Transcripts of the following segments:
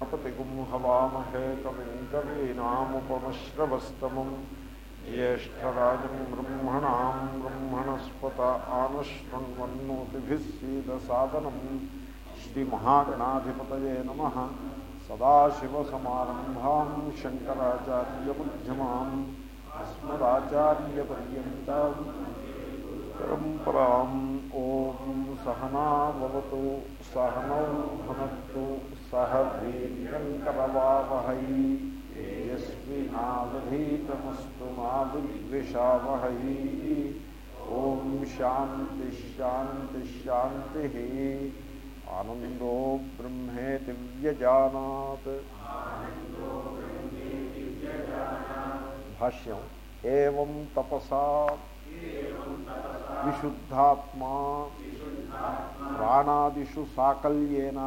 పతిగుం హవామహే కవిం కవీనాముపమశ్రవస్తమం జ్యేష్టరాజం బ్రహ్మణాం బ్రహ్మణస్పత ఆనశృణ్వన్నోతిభిः సీదసాదనం శ్రీమహాగణాధిపతయే నమ సదాశివసమారంభాం శంకరాచార్యమధ్యమాం అస్మదాచార్యపర్యంతం పరంపరాం ఓం సహనావతు సహనౌ భనత్తు సహ వీర్యంకరవావహై యస్మినావధీతమస్తు మా విద్విషావహై ఓం శాంతి శాంతి శాంతి ఆనందో బ్రహ్మేతి వ్యజానాత్ భాష్యం ఏం తపసా విశుద్ధాత్మా ప్రాణాదిషు సాకల్యేన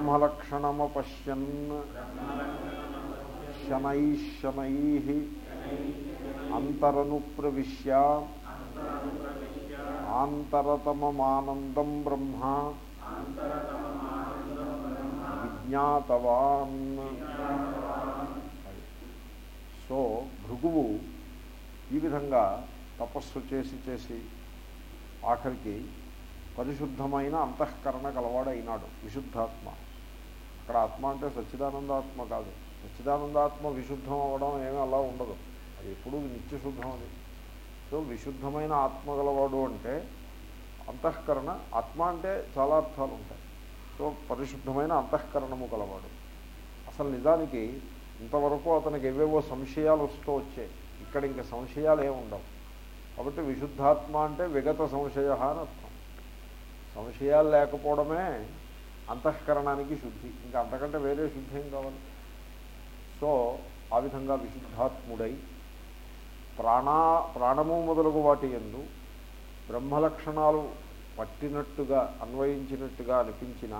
బ్రహ్మలక్షణమపశ్యన్. శనై శనై అంతరను ప్రవిశ్య ఆంతరతమమానందం బ్రహ్మ. విజ్ఞాతవాన్. సో భృగువు ఈ విధంగా తపస్సు చేసి చేసి ఆఖరికి పరిశుద్ధమైన అంతఃకరణ కలవాడైనాడు విశుద్ధాత్మ. అక్కడ ఆత్మ అంటే సచ్చిదానందాత్మ కాదు. సచ్చిదానందాత్మ విశుద్ధం అవ్వడం ఏమీ అలా ఉండదు. అది ఎప్పుడూ నిత్యశుద్ధం అది సో విశుద్ధమైన ఆత్మ గలవాడు అంటే అంతఃకరణ ఆత్మ అంటే చాలా అర్థాలు ఉంటాయి. సో పరిశుద్ధమైన అంతఃకరణము గలవాడు. అసలు నిజానికి ఇంతవరకు అతనికి ఏవేవో సంశయాలు వస్తూ వచ్చాయి. ఇక్కడ ఇంకా సంశయాలు ఏమి ఉండవు. కాబట్టి విశుద్ధాత్మ అంటే విగత సంశయ అని అర్థం. సంశయాలు లేకపోవడమే అంతఃకరణానికి శుద్ధి. ఇంకా అంతకంటే వేరే శుద్ధి ఏం కావాలి? సో ఆ విధంగా విశుద్ధాత్ముడై ప్రాణా ప్రాణము మొదలగు వాటి ఎందు బ్రహ్మలక్షణాలు పట్టినట్టుగా అన్వయించినట్టుగా అనిపించిన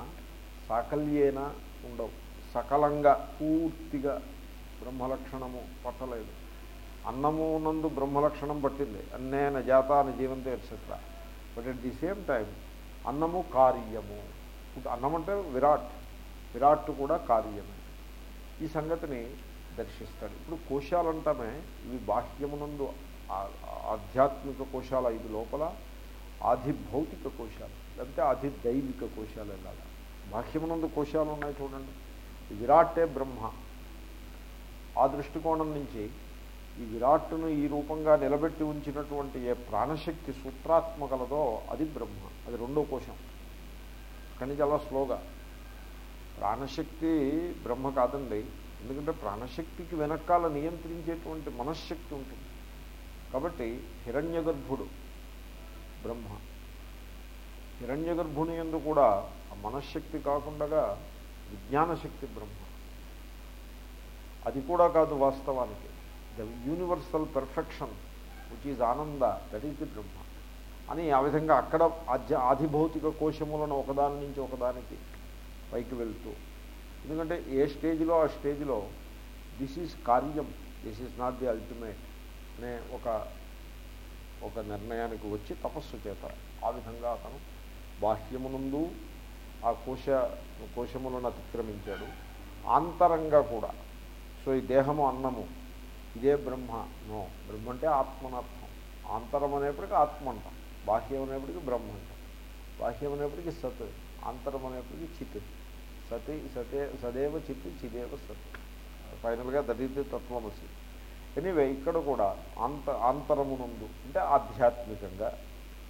సాకల్యేన ఉండవు. సకలంగా పూర్తిగా బ్రహ్మలక్షణము పట్టలేదు. అన్నము నందు బ్రహ్మలక్షణం పట్టింది. అన్నేన జాతాన జీవంతో et cetera but at the same time అన్నము కార్యము. అన్నం అంటే విరాట్. విరాట్ కూడా కార్యమే ఈ సంగతిని దర్శిస్తాడు. ఇప్పుడు కోశాలంటామే ఇవి బాహ్యమునందు ఆధ్యాత్మిక కోశాల ఇది లోపల ఆధిభౌతిక కోశాలు లేకపోతే ఆధిదైవిక కోశాలు వెళ్ళాలి బాహ్యమునందు కోశాలు ఉన్నాయి చూడండి. విరాటే బ్రహ్మ. ఆ దృష్టికోణం నుంచి ఈ విరాట్ను ఈ రూపంగా నిలబెట్టి ఉంచినటువంటి ఏ ప్రాణశక్తి సూత్రాత్మ కలదో అది బ్రహ్మ. అది రెండో కోశం. అక్కడి నుంచి అలా స్లోగా. ప్రాణశక్తి బ్రహ్మ కాదండి. ఎందుకంటే ప్రాణశక్తికి వెనకాల నియంత్రించేటువంటి మనశ్శక్తి ఉంటుంది. కాబట్టి హిరణ్యగర్భుడు బ్రహ్మ. హిరణ్యగర్భుని ఎందు కూడా ఆ మనశ్శక్తి కాకుండా విజ్ఞానశక్తి బ్రహ్మ. అది కూడా కాదు వాస్తవానికి. The universal perfection which is ఆనంద దట్ ఈజ్ ది బ్రహ్మ. అని ఆ విధంగా అక్కడ ఆధ్య ఆధిభౌతిక కోశములను ఒకదాని నుంచి ఒకదానికి పైకి వెళ్తూ. ఎందుకంటే ఏ స్టేజ్లో ఆ స్టేజ్లో దిస్ ఈజ్ కార్యం this is not the ultimate అనే ఒక ఒక నిర్ణయానికి వచ్చి తపస్సు చేత ఆ విధంగా అతను బాహ్యమునందు ఆ కోశ కోశములను అతిక్రమించాడు. ఆంతరంగా కూడా. సో ఈ దేహము అన్నము ఇదే బ్రహ్మ నో. బ్రహ్మ అంటే ఆత్మనర్థం. ఆంతరం అనేప్పటికీ ఆత్మ అంటాం. బాహ్యం అనేప్పటికీ బ్రహ్మ. అంటాం బాహ్యం అనేప్పటికీ సత్. ఆంతరం అనేప్పటికీ చిత్. సతి సతే సదేవ చిత్ చిదేవ సత్. ఫైనల్గా దరిద్ర తత్వమసి ఎనీవే ఇక్కడ కూడా అంత అంతరమునందు అంటే ఆధ్యాత్మికంగా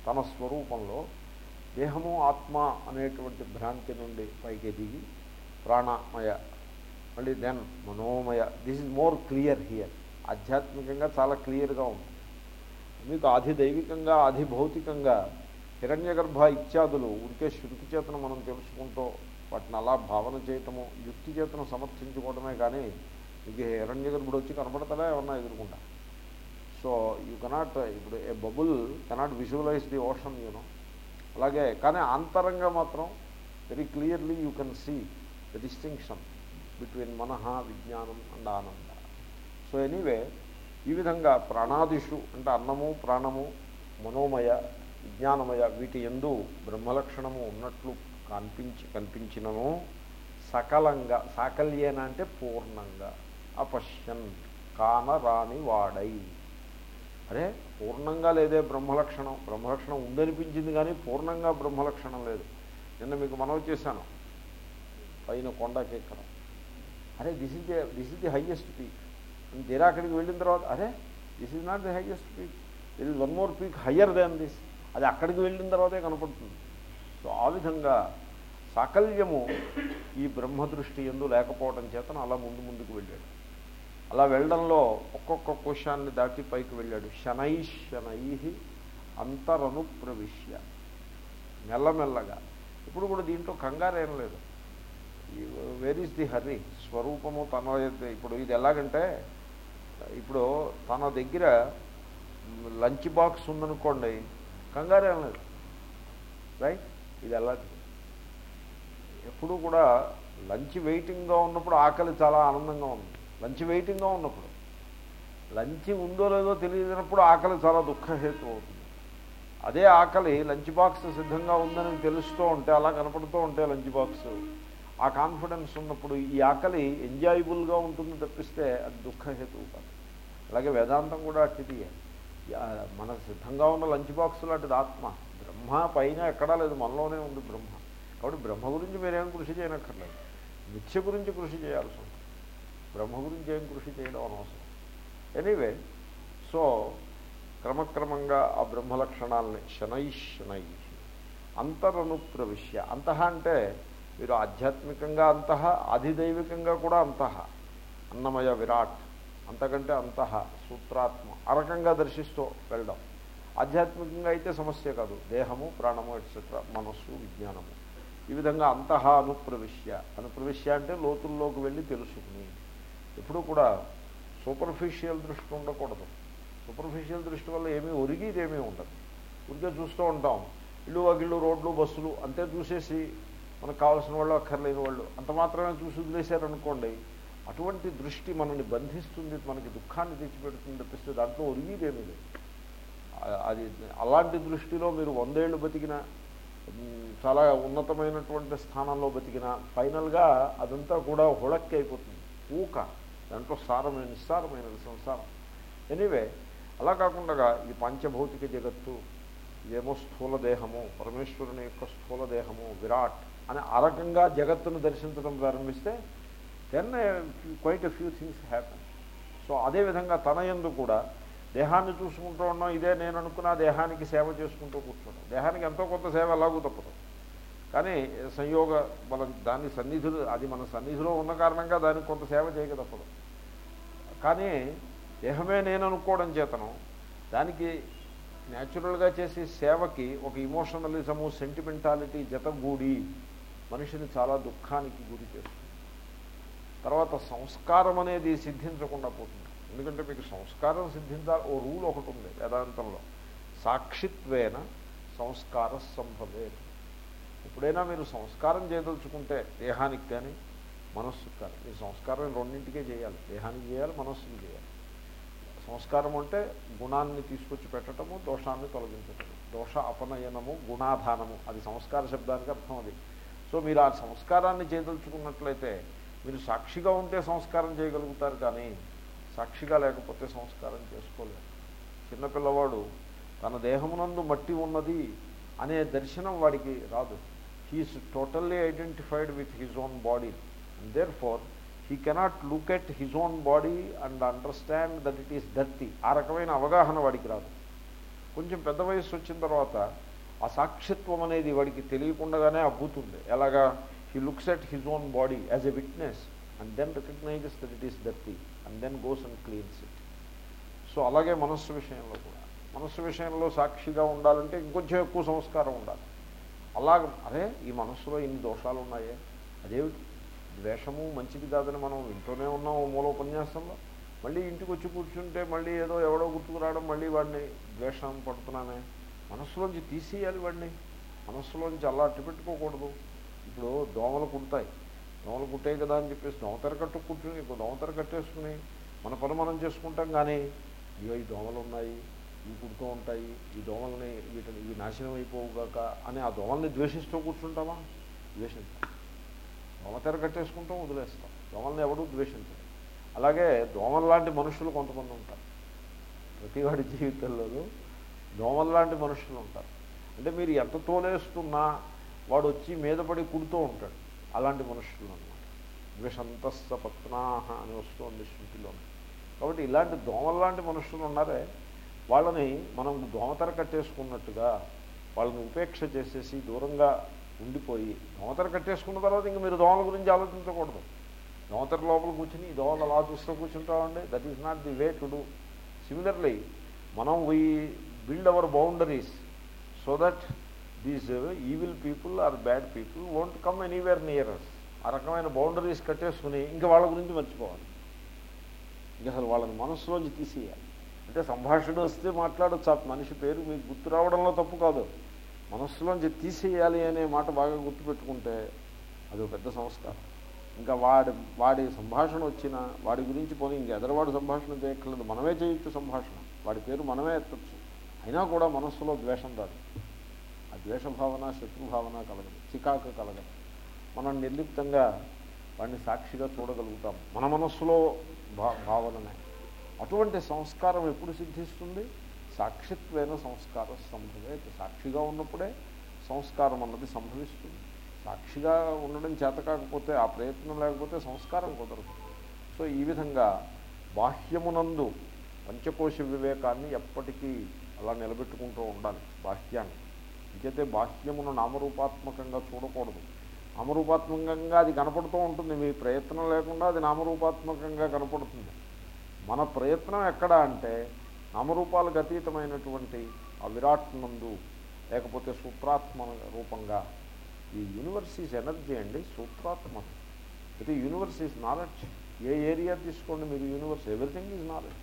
తన స్వరూపంలో దేహము ఆత్మ అనేటువంటి భ్రాంతి నుండి పైకి దిగి ప్రాణమయ మళ్ళీ దెన్ మనోమయ. This is more clear here. ఆధ్యాత్మికంగా చాలా క్లియర్గా ఉంది మీకు ఆధిదైవికంగా ఆధిభౌతికంగా హిరణ్యగర్భ ఇత్యాదులు ఉడికే శృతి చేతను మనం తెలుసుకుంటూ వాటిని అలా భావన చేయటము యుక్తి చేతను సమర్థించుకోవటమే కానీ మీకు హిరణ్యగర్భుడు వచ్చి కనపడతాడా? ఏమన్నా ఎదుర్కొంటా? సో యూ కెనాట్ ఇప్పుడు a bubble cannot visualize the ocean you know అలాగే కానీ అంతరంగా మాత్రం very clearly you can see the distinction between మనహ విజ్ఞానం అండ్ ఆనంద సో ఎనీవే ఈ విధంగా ప్రాణాదిషు అంటే అన్నము ప్రాణము మనోమయ విజ్ఞానమయ వీటి ఎందు బ్రహ్మలక్షణము ఉన్నట్లు కనిపించి కనిపించినను సకలంగా సాకల్యేన అంటే పూర్ణంగా అపశ్యన్ కానరాని వాడై. అరే పూర్ణంగా లేదే బ్రహ్మలక్షణం. బ్రహ్మలక్షణం ఉందనిపించింది కానీ పూర్ణంగా బ్రహ్మలక్షణం లేదు. నిన్న మీకు మనవి చేశాను. పైన కొండకి ఎక్కడం అరే this is the this is the highest peak అని తీరా అక్కడికి వెళ్ళిన తర్వాత అరే this is not the highest peak there is one more peak higher than this అది అక్కడికి వెళ్ళిన తర్వాతే కనపడుతుంది. సో ఆ విధంగా సాకల్యము ఈ బ్రహ్మదృష్టి ఎందు లేకపోవడం చేతను అలా ముందు ముందుకు వెళ్ళాడు. అలా వెళ్ళడంలో ఒక్కొక్క కోశాన్ని దాటి పైకి వెళ్ళాడు. శనై శనై అంతరను ప్రవిశ్య మెల్లమెల్లగా. ఇప్పుడు కూడా దీంట్లో కంగారేం లేదు. వేర్ ఈస్ ది హరి స్వరూపము తన ఇప్పుడు ఇది ఎలాగంటే ఇప్పుడు తన దగ్గర లంచ్ బాక్స్ ఉందనుకోండి కంగారేం లేదు. రైట్? ఇది ఎలా ఎప్పుడు కూడా లంచ్ వెయిటింగ్గా ఉన్నప్పుడు ఆకలి చాలా ఆనందంగా ఉంది. లంచ్ వెయిటింగ్గా ఉన్నప్పుడు. లంచ్ ఉందో లేదో తెలియనప్పుడు ఆకలి చాలా దుఃఖహేతు అవుతుంది. అదే ఆకలి లంచ్ బాక్స్ సిద్ధంగా ఉందని తెలుస్తూ ఉంటే అలా కనపడుతూ ఉంటే లంచ్ బాక్స్ ఆ కాన్ఫిడెన్స్ ఉన్నప్పుడు ఈ ఆకలి ఎంజాయబుల్గా ఉంటుంది తప్పిస్తే అది దుఃఖహేతువు కాదు. అలాగే వేదాంతం కూడా అట్టిదియే మన సిద్ధంగా ఉన్న లంచ్ బాక్స్ లాంటిది ఆత్మ. బ్రహ్మ పైన ఎక్కడా లేదు మనలోనే ఉంది బ్రహ్మ. కాబట్టి బ్రహ్మ గురించి మీరేం కృషి చేయనక్కర్లేదు. నిత్య గురించి కృషి చేయాల్సి ఉంటుంది. బ్రహ్మ గురించి ఏం కృషి చేయడం అనవసరం. ఎనీవే సో క్రమక్రమంగా ఆ బ్రహ్మ లక్షణాలని శనై శనై అంతరను ప్రవిశ్య అంతః అంటే మీరు ఆధ్యాత్మికంగా అంతః ఆధిదైవికంగా కూడా అంతః. అన్నమయ విరాట్ అంతకంటే అంతః సూత్రాత్మ. ఆ రకంగా దర్శిస్తూ వెళ్ళడం. ఆధ్యాత్మికంగా అయితే సమస్య కాదు. దేహము ప్రాణము ఎట్సెట్రా మనస్సు విజ్ఞానము. ఈ విధంగా అంతః అనుప్రవిశ్య. అనుప్రవిశ్య అంటే లోతుల్లోకి వెళ్ళి తెలుసుకుని. ఎప్పుడూ కూడా సూపర్ఫిషియల్ దృష్టి ఉండకూడదు. సూపర్ఫిషియల్ దృష్టి వల్ల ఏమీ ఒరిగిదేమీ ఉండదు. ఉరికే చూస్తూ ఉంటాం. ఇల్లు వగిళ్ళు రోడ్లు బస్సులు అంతే చూసేసి మనకు కావాల్సిన వాళ్ళు అక్కర్లేని వాళ్ళు. అంత మాత్రమే చూసి వదిలేశారనుకోండి అటువంటి దృష్టి మనల్ని బంధిస్తుంది మనకి దుఃఖాన్ని తెచ్చిపెడుతుంది తప్పిస్తే దాంట్లో ఒరిగిదేమీ లేదు అది అలాంటి దృష్టిలో మీరు వందేళ్ళు బతికిన చాలా ఉన్నతమైనటువంటి స్థానంలో బతికిన ఫైనల్గా అదంతా కూడా హుళక్కి అయిపోతుంది ఊక. దాంట్లో సారమైన నిస్సారమైనది సంసారం. ఎనీవే అలా కాకుండా ఈ పంచభౌతిక జగత్తు ఇదేమో స్థూల దేహము పరమేశ్వరుని యొక్క స్థూల దేహము విరాట్ అని ఆ రకంగా జగత్తును దర్శించడం ప్రారంభిస్తే then quite a few things happen so అదేవిధంగా తన ఎందు కూడా దేహాన్ని చూసుకుంటూ ఉన్నాం ఇదే నేను అనుకున్న దేహానికి సేవ చేసుకుంటూ కూర్చోడం దేహానికి ఎంతో కొంత సేవ ఎలాగూ తప్పదు. కానీ సంయోగ మన దాని సన్నిధులు అది మన సన్నిధిలో ఉన్న కారణంగా దానికి కొంత సేవ చేయక తప్పదు. కానీ దేహమే నేను అనుకోవడం చేతను దానికి న్యాచురల్గా చేసే సేవకి ఒక ఇమోషనలిజము సెంటిమెంటాలిటీ జతగూడి మనిషిని చాలా దుఃఖానికి గురి చేస్తుంది. తర్వాత సంస్కారం అనేది సిద్ధించకుండా పోతుంది. ఎందుకంటే మీకు సంస్కారం సిద్ధించాలి ఓ రూల్ ఒకటి ఉంది వేదాంతంలో. సాక్షిత్వేన సంస్కార సంభవే ఎప్పుడైనా మీరు సంస్కారం చేయదలుచుకుంటే దేహానికి కానీ మనస్సుకు కానీ మీరు సంస్కారం రెండింటికే చేయాలి. దేహానికి చేయాలి మనస్సుకి చేయాలి. సంస్కారం అంటే గుణాన్ని తీసుకొచ్చి పెట్టడము దోషాన్ని తొలగించటము. దోష అపనయనము గుణాధానము. అది సంస్కార శబ్దానికి అర్థం అది. సో మీరు ఆ సంస్కారాన్ని చేయదలుచుకున్నట్లయితే మీరు సాక్షిగా ఉంటే సంస్కారం చేయగలుగుతారు కానీ సాక్షిగా లేకపోతే సంస్కారం చేసుకోలేరు. చిన్నపిల్లవాడు తన దేహమునందు మట్టి ఉన్నది అనే దర్శనం వాడికి రాదు. He is totally identified with his own body and therefore he cannot look at his own body and understand that it is dirty ఆ రకమైన అవగాహన వాడికి రాదు. కొంచెం పెద్ద వయసు వచ్చిన తర్వాత ఆ సాక్షిత్వం అనేది వాడికి తెలియకుండానే అబ్బుతుంది. ఎలాగా? He looks at his own body as a witness and then recognizes that it is dirty and then goes and cleans it so అలాగే మనస్సు విషయంలో కూడా. మనస్సు విషయంలో సాక్షిగా ఉండాలంటే ఇంకొంచెం ఎక్కువ సంస్కారం ఉండాలి. అలాగ అరే ఈ మనస్సులో ఇన్ని దోషాలు ఉన్నాయే అదేమిటి ద్వేషము మంచిది కాదని మనం వింటూనే ఉన్నాం ఓ మూల ఉపన్యాసంలో మళ్ళీ ఇంటికి వచ్చి కూర్చుంటే మళ్ళీ ఏదో ఎవడో గుర్తుకు రావడం మళ్ళీ వాడిని ద్వేషం పడుతున్నానే మనస్సులోంచి తీసేయాలి వాడిని. మనస్సులోంచి అలా అట్టు పెట్టుకోకూడదు. ఇప్పుడు దోమలు కుడతాయి. దోమలు కుట్టాయి కదా అని చెప్పేసి దోమతెర కట్టు కూర్చుని ఇప్పుడు దోమతెర కట్టేసుకుని మన పని మనం చేసుకుంటాం కానీ ఇవి ఈ దోమలు ఉన్నాయి ఇవి కుడుతూ ఉంటాయి ఈ దోమల్ని వీటిని ఇవి నాశనం అయిపోవుగాక అని ఆ దోమల్ని ద్వేషిస్తూ కూర్చుంటామా? ద్వేషించాం. దోమతెర కట్టేసుకుంటాం వదిలేస్తాం. దోమల్ని ఎవడూ ద్వేషించరు. అలాగే దోమల లాంటి మనుషులు కొంతమంది ఉంటారు. ప్రతి వాడి జీవితంలోనూ దోమల లాంటి మనుషులు ఉంటారు. అంటే మీరు ఎంత తోలేస్తున్నా వాడు వచ్చి మీద పడి కుడుతూ ఉంటాడు. అలాంటి మనుషులు అనమాట ద్వేషంతస్స పత్నాహ అని వస్తుంది శృతిలో కాబట్టి ఇలాంటి దోమల లాంటి మనుషులు ఉన్నారే వాళ్ళని మనం దోమతర కట్టేసుకున్నట్టుగా వాళ్ళని ఉపేక్ష చేసేసి దూరంగా ఉండిపోయి దోమతర కట్టేసుకున్న తర్వాత ఇంక మీరు దోమల గురించి ఆలోచించకూడదు. దోమతర లోపల కూర్చుని ఈ దోమలు అలా చూస్తూ కూర్చుంటామండి. That is not the way to do similarly మనం we build our boundaries so that these evil people or bad people won't come anywhere near us ఆ రకమైన బౌండరీస్ కట్టేసుకుని ఇంకా వాళ్ళ గురించి మర్చిపోవాలి. ఇంకా అసలు వాళ్ళని మనసులోంచి తీసేయాలి. అంటే సంభాషణ వస్తే మాట్లాడచ్చు ఆ మనిషి పేరు మీకు గుర్తు రావడంలో తప్పు కాదు. మనస్సులోంచి తీసేయాలి అనే మాట బాగా గుర్తుపెట్టుకుంటే అది పెద్ద సంస్కారం. ఇంకా వాడి వాడి సంభాషణ వచ్చినా వాడి గురించి పోనీ ఇంక ఎదరవాడు సంభాషణ చేయక్కర్లేదు. మనమే చేయొచ్చు సంభాషణ. వాడి పేరు మనమే ఎత్తచ్చు. అయినా కూడా మనస్సులో ద్వేషం రాదు. ఆ ద్వేషభావన శత్రుభావన కలగదు. చికాకు కలగదు. మనం నిర్లిప్తంగా వాడిని సాక్షిగా చూడగలుగుతాం. మన మనస్సులో భావననే. అటువంటి సంస్కారం ఎప్పుడు సిద్ధిస్తుంది? సాక్షిత్వైన సంస్కారం సంభవే. సాక్షిగా ఉన్నప్పుడే సంస్కారం అన్నది సంభవిస్తుంది. సాక్షిగా ఉండడం చేత కాకపోతే ఆ ప్రయత్నం లేకపోతే సంస్కారం కుదరదు. సో ఈ విధంగా బాహ్యమునందు పంచకోశ వివేకాన్ని ఎప్పటికీ అలా నిలబెట్టుకుంటూ ఉండాలి బాహ్యాన్ని. ఇంకైతే బాహ్యమును నామరూపాత్మకంగా చూడకూడదు. నామరూపాత్మకంగా అది కనపడుతూ ఉంటుంది. మీ ప్రయత్నం లేకుండా అది నామరూపాత్మకంగా కనపడుతుంది. మన ప్రయత్నం ఎక్కడ అంటే నామరూపాలకు అతీతమైనటువంటి ఆ విరాట్ నందు లేకపోతే సూత్రాత్మ రూపంగా. ఈ యూనివర్స్ ఈజ్ ఎనర్జీ అండి సూత్రాత్మ. అయితే యూనివర్స్ ఈజ్ నాలెడ్జ్. ఏ ఏరియా తీసుకోండి మీరు? యూనివర్స్. Everything is knowledge.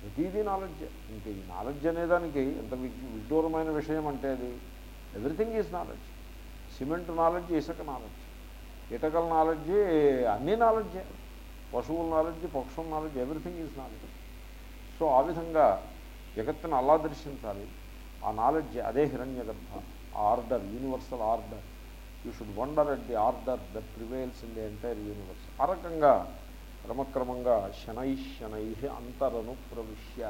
ప్రతిదీ నాలెడ్జ్. ఇంకా ఈ నాలెడ్జ్ అనేదానికి ఎంత విడ్డూరమైన విషయం అంటే అది everything is knowledge. Cement knowledge ఇసుక నాలెడ్జ్. ఇటకల నాలెడ్జ్ అన్నీ నాలెడ్జే. పశువుల నాలెడ్జ్ పక్షుల knowledge everything is knowledge. So ఆ విధంగా జగత్తును అలా దర్శించాలి. ఆ నాలెడ్జ్ అదే హిరణ్య గర్భ order universal order. You should wonder at the order that prevails in the entire universe. ఆ రకంగా క్రమక్రమంగా శనై శనై అంతరను ప్రవిశ్య.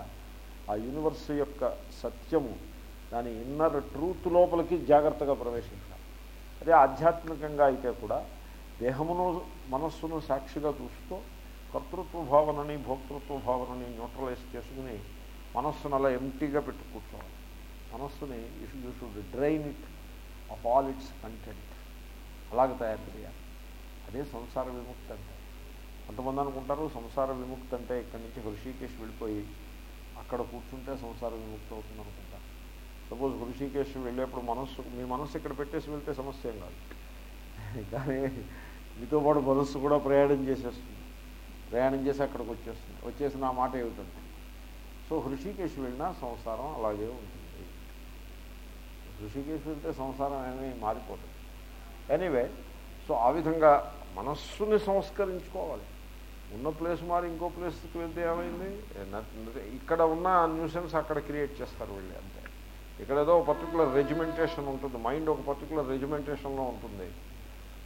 ఆ యూనివర్స్ యొక్క సత్యము దాని ఇన్నర్ ట్రూత్ లోపలికి జాగ్రత్తగా ప్రవేశించాలి. అదే ఆధ్యాత్మికంగా అయితే కూడా దేహమును మనస్సును సాక్షిగా చూస్తూ కర్తృత్వ భావనని భోక్తృత్వ భావనని న్యూట్రలైజ్ చేసుకుని మనస్సును అలా ఎంటీగా పెట్టు కూర్చోవాలి. మనస్సుని you should you should drain it of all its content అలాగ తయారు చేయాలి. అదే సంసార విముక్తి అంటే కొంతమంది అనుకుంటారు సంసార విముక్తి అంటే ఇక్కడి నుంచి హృషికేశ్ వెళ్ళిపోయి అక్కడ కూర్చుంటే సంసార విముక్తి అవుతుంది అనుకుంటారు. సపోజ్ హృషికేశ్ వెళ్ళేప్పుడు మనస్సు మీ మనస్సు ఇక్కడ పెట్టేసి వెళ్తే సమస్య ఏం కాదు. కానీ మీతో పాటు మనస్సు కూడా ప్రయాణం చేసేస్తుంది. ప్రయాణం చేసి అక్కడికి వచ్చేస్తుంది. వచ్చేసిన ఆ మాట ఏమిటంటే సో హృషికేశ్ వెళ్ళినా సంసారం అలాగే ఉంటుంది. హృషికేశ్ వెళ్తే సంసారం ఏమీ మారిపోతుంది ఎనీవే సో ఆ విధంగా మనస్సుని సంస్కరించుకోవాలి. ఉన్న ప్లేస్ మారి ఇంకో ప్లేస్కి వెళ్తే ఏమైంది? ఇక్కడ ఉన్న న్యూసెన్స్ అక్కడ క్రియేట్ చేస్తారు వెళ్ళి అంతే. ఇక్కడ ఏదో పర్టికులర్ రెజిమెంటేషన్ ఉంటుంది. మైండ్ ఒక పర్టికులర్ రెజిమెంటేషన్లో ఉంటుంది.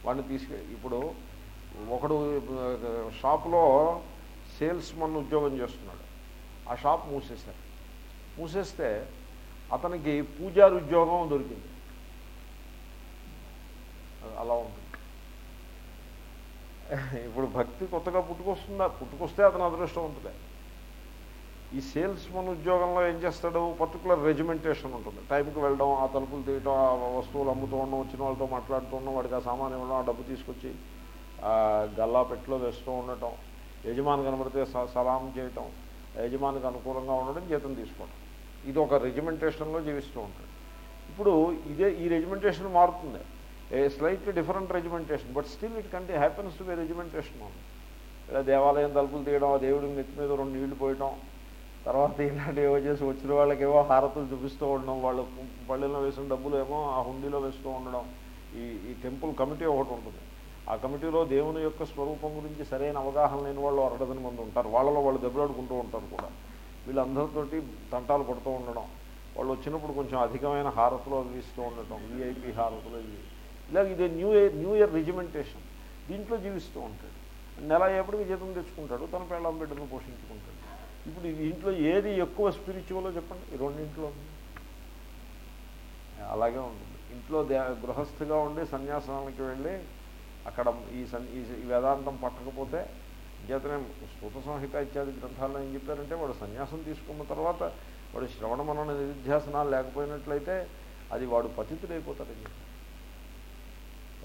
వాడిని తీసుకె ఇప్పుడు ఒకడు షాప్లో సేల్స్ మన్ ఉద్యోగం చేస్తున్నాడు. ఆ షాప్ మూసేశారు. మూసేస్తే అతనికి పూజారి ఉద్యోగం దొరికింది. అలా ఉంటుంది. ఇప్పుడు భక్తి కొత్తగా పుట్టుకొస్తుందా? పుట్టుకొస్తే అతను అదృష్టవంతుడే. ఈ సేల్స్ మన ఉద్యోగంలో ఏం చేస్తాడు? పర్టికులర్ రెజిమెంటేషన్ ఉంటుంది. టైంకి వెళ్ళడం ఆ తలుపులు తీయటం ఆ వస్తువులు అమ్ముతూ ఉండడం వచ్చిన వాళ్ళతో మాట్లాడుతూ ఉండడం వాడికి ఆ సామాన్ ఇవ్వడం ఆ డబ్బు తీసుకొచ్చి గల్లా పెట్టిలో వేస్తూ ఉండటం యజమాని కనబడితే స- సలాం చేయటం యజమానికి అనుకూలంగా ఉండడం జీతం తీసుకోవడం ఇది ఒక రెజిమెంటేషన్లో జీవిస్తూ ఉంటాడు. ఇప్పుడు ఇదే ఈ రెజిమెంటేషన్ మారుతుంది. A slightly different regimentation but still it కంటే హ్యాపెన్స్ టు బి రెజిమెంటేషన్ ఉంది ఇలా దేవాలయం తలుపులు తీయడం ఆ దేవుడి నెత్తి మీద రెండు నీళ్ళు పోయడం తర్వాత ఇలాంటి ఏవో చేసి వచ్చిన వాళ్ళకేవో హారతులు చూపిస్తూ ఉండడం వాళ్ళు పళ్ళెల్లో వేసిన డబ్బులు ఏమో ఆ హుండీలో వేస్తూ ఉండడం ఈ ఈ టెంపుల్ కమిటీ ఒకటి ఉంటుంది. ఆ కమిటీలో దేవుని యొక్క స్వరూపం గురించి సరైన అవగాహన లేని వాళ్ళు అరడదని మంది ఉంటారు. వాళ్ళలో వాళ్ళు దెబ్బలాడుకుంటూ ఉంటారు కూడా. వీళ్ళందరితోటి తంటాలు పడుతూ ఉండడం వాళ్ళు వచ్చినప్పుడు కొంచెం అధికమైన హారతులు అవి ఇస్తూ ఉండటం విఐపి హారతులు ఇవి ఇలాగ ఇదే new year new year regimentation దీంట్లో జీవిస్తూ ఉంటాడు. నెల ఎప్పటికీ జీతం తెచ్చుకుంటాడు తన పెళ్ళం బిడ్డను పోషించుకుంటాడు. ఇప్పుడు దీంట్లో ఏది ఎక్కువ స్పిరిచువలో చెప్పండి? ఈ రెండింట్లో ఉంది. అలాగే ఉంటుంది. ఇంట్లో దే గృహస్థిగా ఉండి సన్యాసానికి వెళ్ళి అక్కడ ఈ సన్ ఈ వేదాంతం పట్టకపోతే చేతనే స్తోత సంహిత ఇత్యాది గ్రంథాల్లో ఏం చెప్పారంటే వాడు సన్యాసం తీసుకున్న తర్వాత వాడు శ్రవణ మనన నిధిధ్యాసనాలు లేకపోయినట్లయితే అది వాడు పతితుడైపోతాడని చెప్పారు.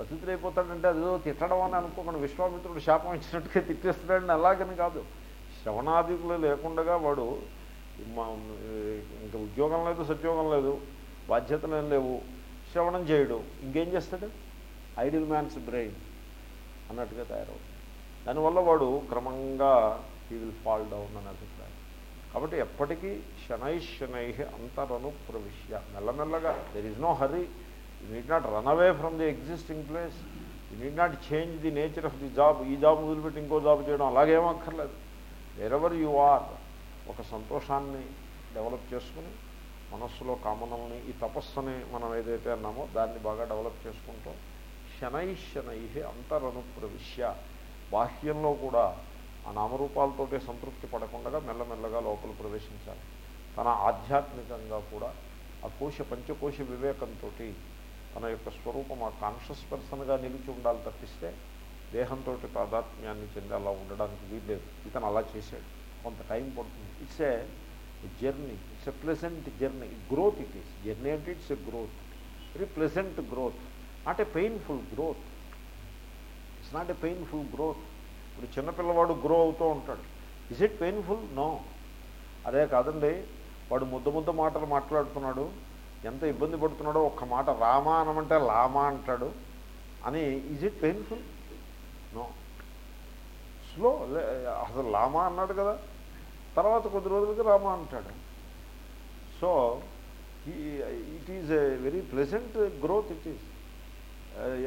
పతితుడైపోతాడంటే అదేదో తిట్టడం అని అనుకోకుండా విశ్వామిత్రుడు శాపం ఇచ్చినట్టుగా తిట్టేస్తున్నాడని అలాగని కాదు. శ్రవణాదికులు లేకుండా వాడు ఇంకా ఉద్యోగం లేదు సద్యోగం లేదు బాధ్యతలు ఏం లేవు శ్రవణం చేయడు. ఇంకేం చేస్తాడు? ఐడిల్ మ్యాన్స్ బ్రెయిన్ అన్నట్టుగా తయారవుతుంది దానివల్ల వాడు క్రమంగా హీ విల్ ఫాల్ డౌన్ అని అభిప్రాయం. కాబట్టి ఎప్పటికీ శనై శనై అంతరను ప్రవిశ్య మెల్లమెల్లగా there is no hurry you need not run away from the existing place you need not change the nature of the job ఈ జాబ్ వదిలిపెట్టి ఇంకో జాబ్ చేయడం అలాగేం అక్కర్లేదు. ఎవర్ యు ఆర్ ఒక సంతోషాన్ని డెవలప్ చేసుకుని మనస్సులో కామనల్ని ఈ తపస్సుని మనం ఏదైతే అన్నామో దాన్ని బాగా డెవలప్ చేసుకుంటాం. శనై శనై అంతరను ప్రవిశ్య బాహ్యంలో కూడా ఆ నామరూపాలతోటే సంతృప్తి పడకుండా మెల్లమెల్లగా లోపల ప్రవేశించాలి. తన ఆధ్యాత్మికంగా కూడా ఆ కోశ పంచకోశ వివేకంతో తన యొక్క స్వరూపం ఆ కాన్షియస్ పర్సన్గా నిలిచి ఉండాలి తప్పిస్తే దేహంతో తాదాత్మ్యాన్ని చెంది అలా ఉండడానికి వీల్లేదు. ఇతను అలా చేశాడు. కొంత టైం పడుతుంది. It's a journey it's a pleasant journey growth it is journey అంటే it's a growth very pleasant growth not a painful growth it's not a painful growth ఇప్పుడు చిన్నపిల్లవాడు గ్రో అవుతూ ఉంటాడు. ఇస్ ఇట్ పెయిన్ఫుల్ నో అదే కాదండి. వాడు ముద్ద ముద్ద మాటలు మాట్లాడుతున్నాడు. ఎంత ఇబ్బంది పడుతున్నాడో ఒక్క మాట రామా అనమంటే లామా అంటాడు. అని is it painful no slow అసలు లామా అన్నాడు కదా. తర్వాత కొద్ది రోజులకి రామా అంటాడు. So it is a very pleasant growth it is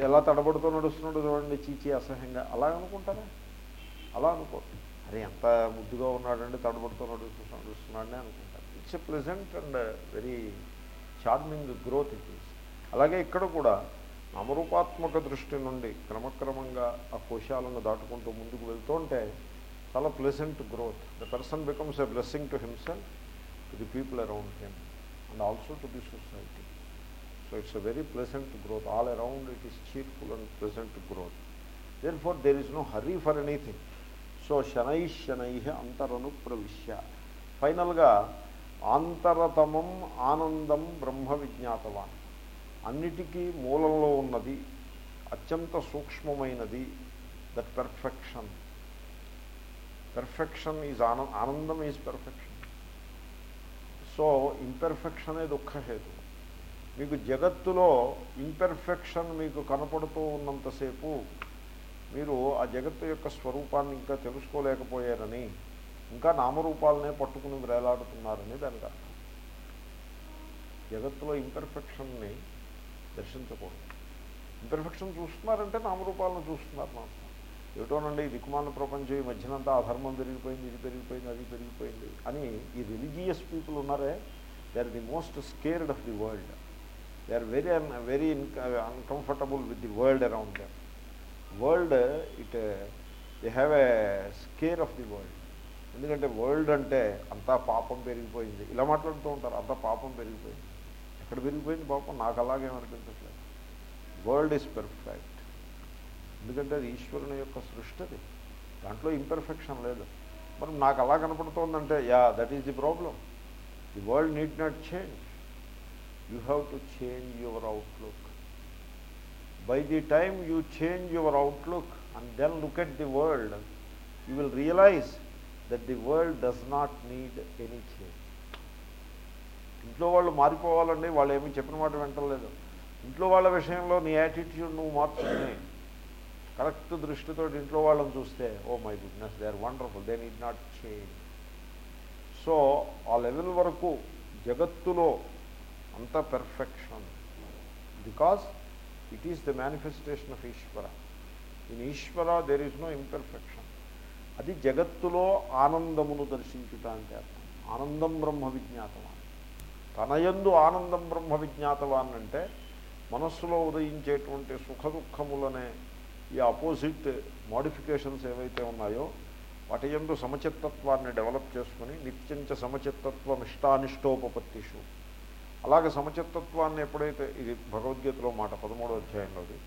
ఎలా తడబడుతూ నడుస్తున్నాడు చూడండి చీచి అసహ్యంగా. అలా అనుకుంటారా? అలా అనుకో. అది ఎంత ముద్దుగా ఉన్నాడండి తడబడుతూ నడుస్తూ నడుస్తున్నాడని అనుకుంటారు. It's a pleasant and very charming growth it is. అలాగే ఇక్కడ కూడా నామరూపాత్మక దృష్టి నుండి క్రమక్రమంగా ఆ కోశాలను దాటుకుంటూ ముందుకు వెళ్తుంటే చాలా pleasant growth the person becomes a blessing to himself to the people around him and also to the society so it's a very pleasant growth all around it is cheerful and pleasant growth therefore there is no hurry for anything so శనై శనై అంతరను ప్రవిశ్య ఫైనల్గా ఆంతరతమం ఆనందం బ్రహ్మ విజ్ఞాతవాన్. అన్నిటికీ మూలంలో ఉన్నది అత్యంత సూక్ష్మమైనది దట్ పెర్ఫెక్షన్. పెర్ఫెక్షన్ ఈజ్ ఆన ఆనందం ఈజ్ పెర్ఫెక్షన్. సో ఇంపెర్ఫెక్షనే దుఃఖహేతు. మీకు జగత్తులో ఇంపెర్ఫెక్షన్ మీకు కనపడుతూ ఉన్నంతసేపు మీరు ఆ జగత్తు యొక్క స్వరూపాన్ని ఇంకా తెలుసుకోలేకపోయారని ఇంకా నామరూపాలనే పట్టుకుని వేలాడుతున్నారని దానికి అర్థం. జగత్తులో ఇంపెర్ఫెక్షన్ని దర్శించకూడదు. ఇంపెర్ఫెక్షన్ చూస్తున్నారంటే నామరూపాలను చూస్తున్నారు మాత్రం. ఏటోనండి ఈ దిక్కుమాల ప్రపంచం ఈ మధ్యనంతా అధర్మం పెరిగిపోయింది ఇది పెరిగిపోయింది అది పెరిగిపోయింది అని ఈ రిలీజియస్ పీపుల్ ఉన్నారే they are the most scared of the world they are very very uncomfortable with the world around them world it they have a scare of the world ఎందుకంటే వరల్డ్ అంటే అంతా పాపం పెరిగిపోయింది. ఇలా మాట్లాడుతూ ఉంటారు అంతా పాపం పెరిగిపోయింది. ఎక్కడ పెరిగిపోయింది పాపం? నాకు అలాగేమనిపించట్లేదు వరల్డ్ ఈజ్ పెర్ఫెక్ట్. ఎందుకంటే అది ఈశ్వరుని యొక్క సృష్టి అది దాంట్లో ఇంపెర్ఫెక్షన్ లేదు. మరి నాకు అలా కనపడుతోందంటే yeah that is the problem the world need not change you have to change your outlook by the time you change your outlook and then look at the world you will realize that the world does not need any change ఇంట్లో వాళ్ళు మారిపోవాలండి వాళ్ళు ఏమీ చెప్పిన మాట వింటలేదు. ఇంట్లో వాళ్ళ విషయంలో నీ యాటిట్యూడ్ నువ్వు మార్చుకుని. కరెక్ట్ దృష్టితో ఇంట్లో వాళ్ళని చూస్తే ఓ my goodness they are wonderful they need not change so ఆ లెవెల్ వరకు జగత్తులో అంత perfection because it is the manifestation of Ishvara in Ishvara there is no imperfection అది జగత్తులో ఆనందమును దర్శించుట అంటే అర్థం. ఆనందం బ్రహ్మ విజ్ఞాతవాన్. తనయందు ఆనందం బ్రహ్మ విజ్ఞాతవాన్ అంటే మనస్సులో ఉదయించేటువంటి సుఖ దుఃఖములనే ఈ అపోజిట్ మోడిఫికేషన్స్ ఏవైతే ఉన్నాయో వాటి ఎందు సమచిత్తత్వాన్ని డెవలప్ చేసుకుని నిత్యంచ సమచిత్తత్వం ఇష్టానిష్టోపత్తిషు అలాగే సమచిత్తత్వాన్ని ఎప్పుడైతే ఇది భగవద్గీతలో మాట పదమూడో అధ్యాయంలోది.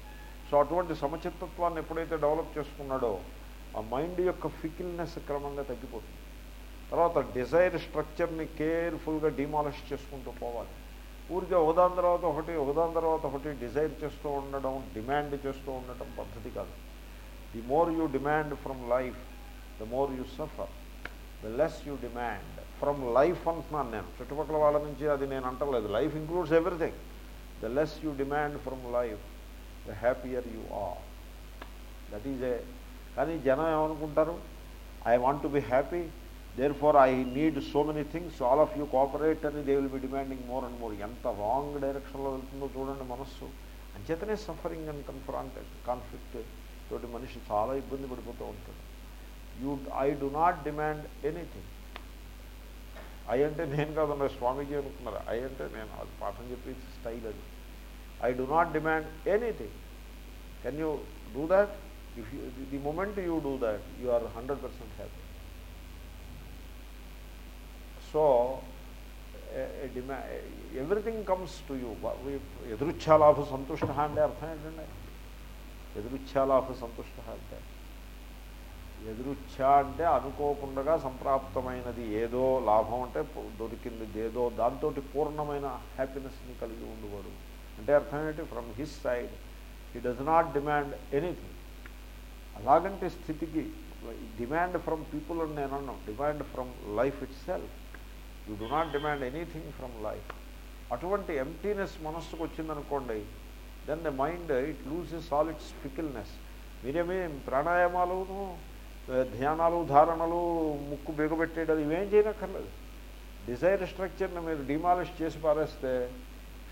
సో అటువంటి సమచిత్తత్వాన్ని ఎప్పుడైతే డెవలప్ చేసుకున్నాడో ఆ మైండ్ యొక్క ఫికిల్నెస్ క్రమంగా తగ్గిపోతుంది. తర్వాత డిజైర్ స్ట్రక్చర్ని కేర్ఫుల్గా డిమాలిష్ చేసుకుంటూ పోవాలి. ఊరికే ఒకదాని తర్వాత ఒకటి ఒకదాని తర్వాత ఒకటి డిజైర్ చేస్తూ ఉండడం డిమాండ్ చేస్తూ ఉండటం పద్ధతి కాదు. The more you demand from life the more you suffer the less you demand from life అంటున్నాను నేను. చుట్టుపక్కల వాళ్ళ నుంచి అది నేను అంటలేదు. Life includes everything the less you demand from life the happier you are that is a కానీ జనం ఏమనుకుంటారు? I want to be happy therefore I need so many things all of you cooperate అని they will be demanding more and more ఎంత wrong డైరెక్షన్లో వెళ్తుందో చూడండి మనస్సు. అంచేతనే సఫరింగ్ అండ్ కన్ఫ్రాంట్ కాన్ఫ్లిక్ట్ తోటి మనిషి చాలా ఇబ్బంది పడిపోతూ ఉంటాడు. You I do not demand anything I అంటే నేను కాదన్న స్వామీజీ అనుకున్నారు? ఐ అంటే నేను అది పాఠం చెప్పి స్టైల్ అది. I do not demand anything can you do that if you the moment you do that you are hundred percent happy so డిమా everything comes to you ఎదురుచ్ఛాలాభ సంతుష్ట అంటే అర్థం ఏంటండి ఎదురుచ్ఛాలాభ సంతుష్ట అంటే ఎదురుచ్ఛ అంటే అనుకోకుండా సంప్రాప్తమైనది ఏదో లాభం అంటే దొరికింది ఏదో దాంతో పూర్ణమైన హ్యాపీనెస్ని కలిగి ఉండేవాడు. అంటే అర్థం ఏంటి? From his side he does not demand anything అలాగంటే స్థితికి డిమాండ్ ఫ్రమ్ పీపుల్ అని నేను అన్నాను. Demand from life itself you do not demand anything from life. అటువంటి ఎంటీనెస్ మనస్సుకు వచ్చిందనుకోండి then the mind it loses all its fickleness. మీరేమీ ప్రాణాయామాలు ధ్యానాలు ధారణలు ముక్కు బిగబెట్టేయడం ఇవేం చేయనక్కర్లేదు. డిజైర్ స్ట్రక్చర్ని మీరు డిమాలిష్ చేసి పారేస్తే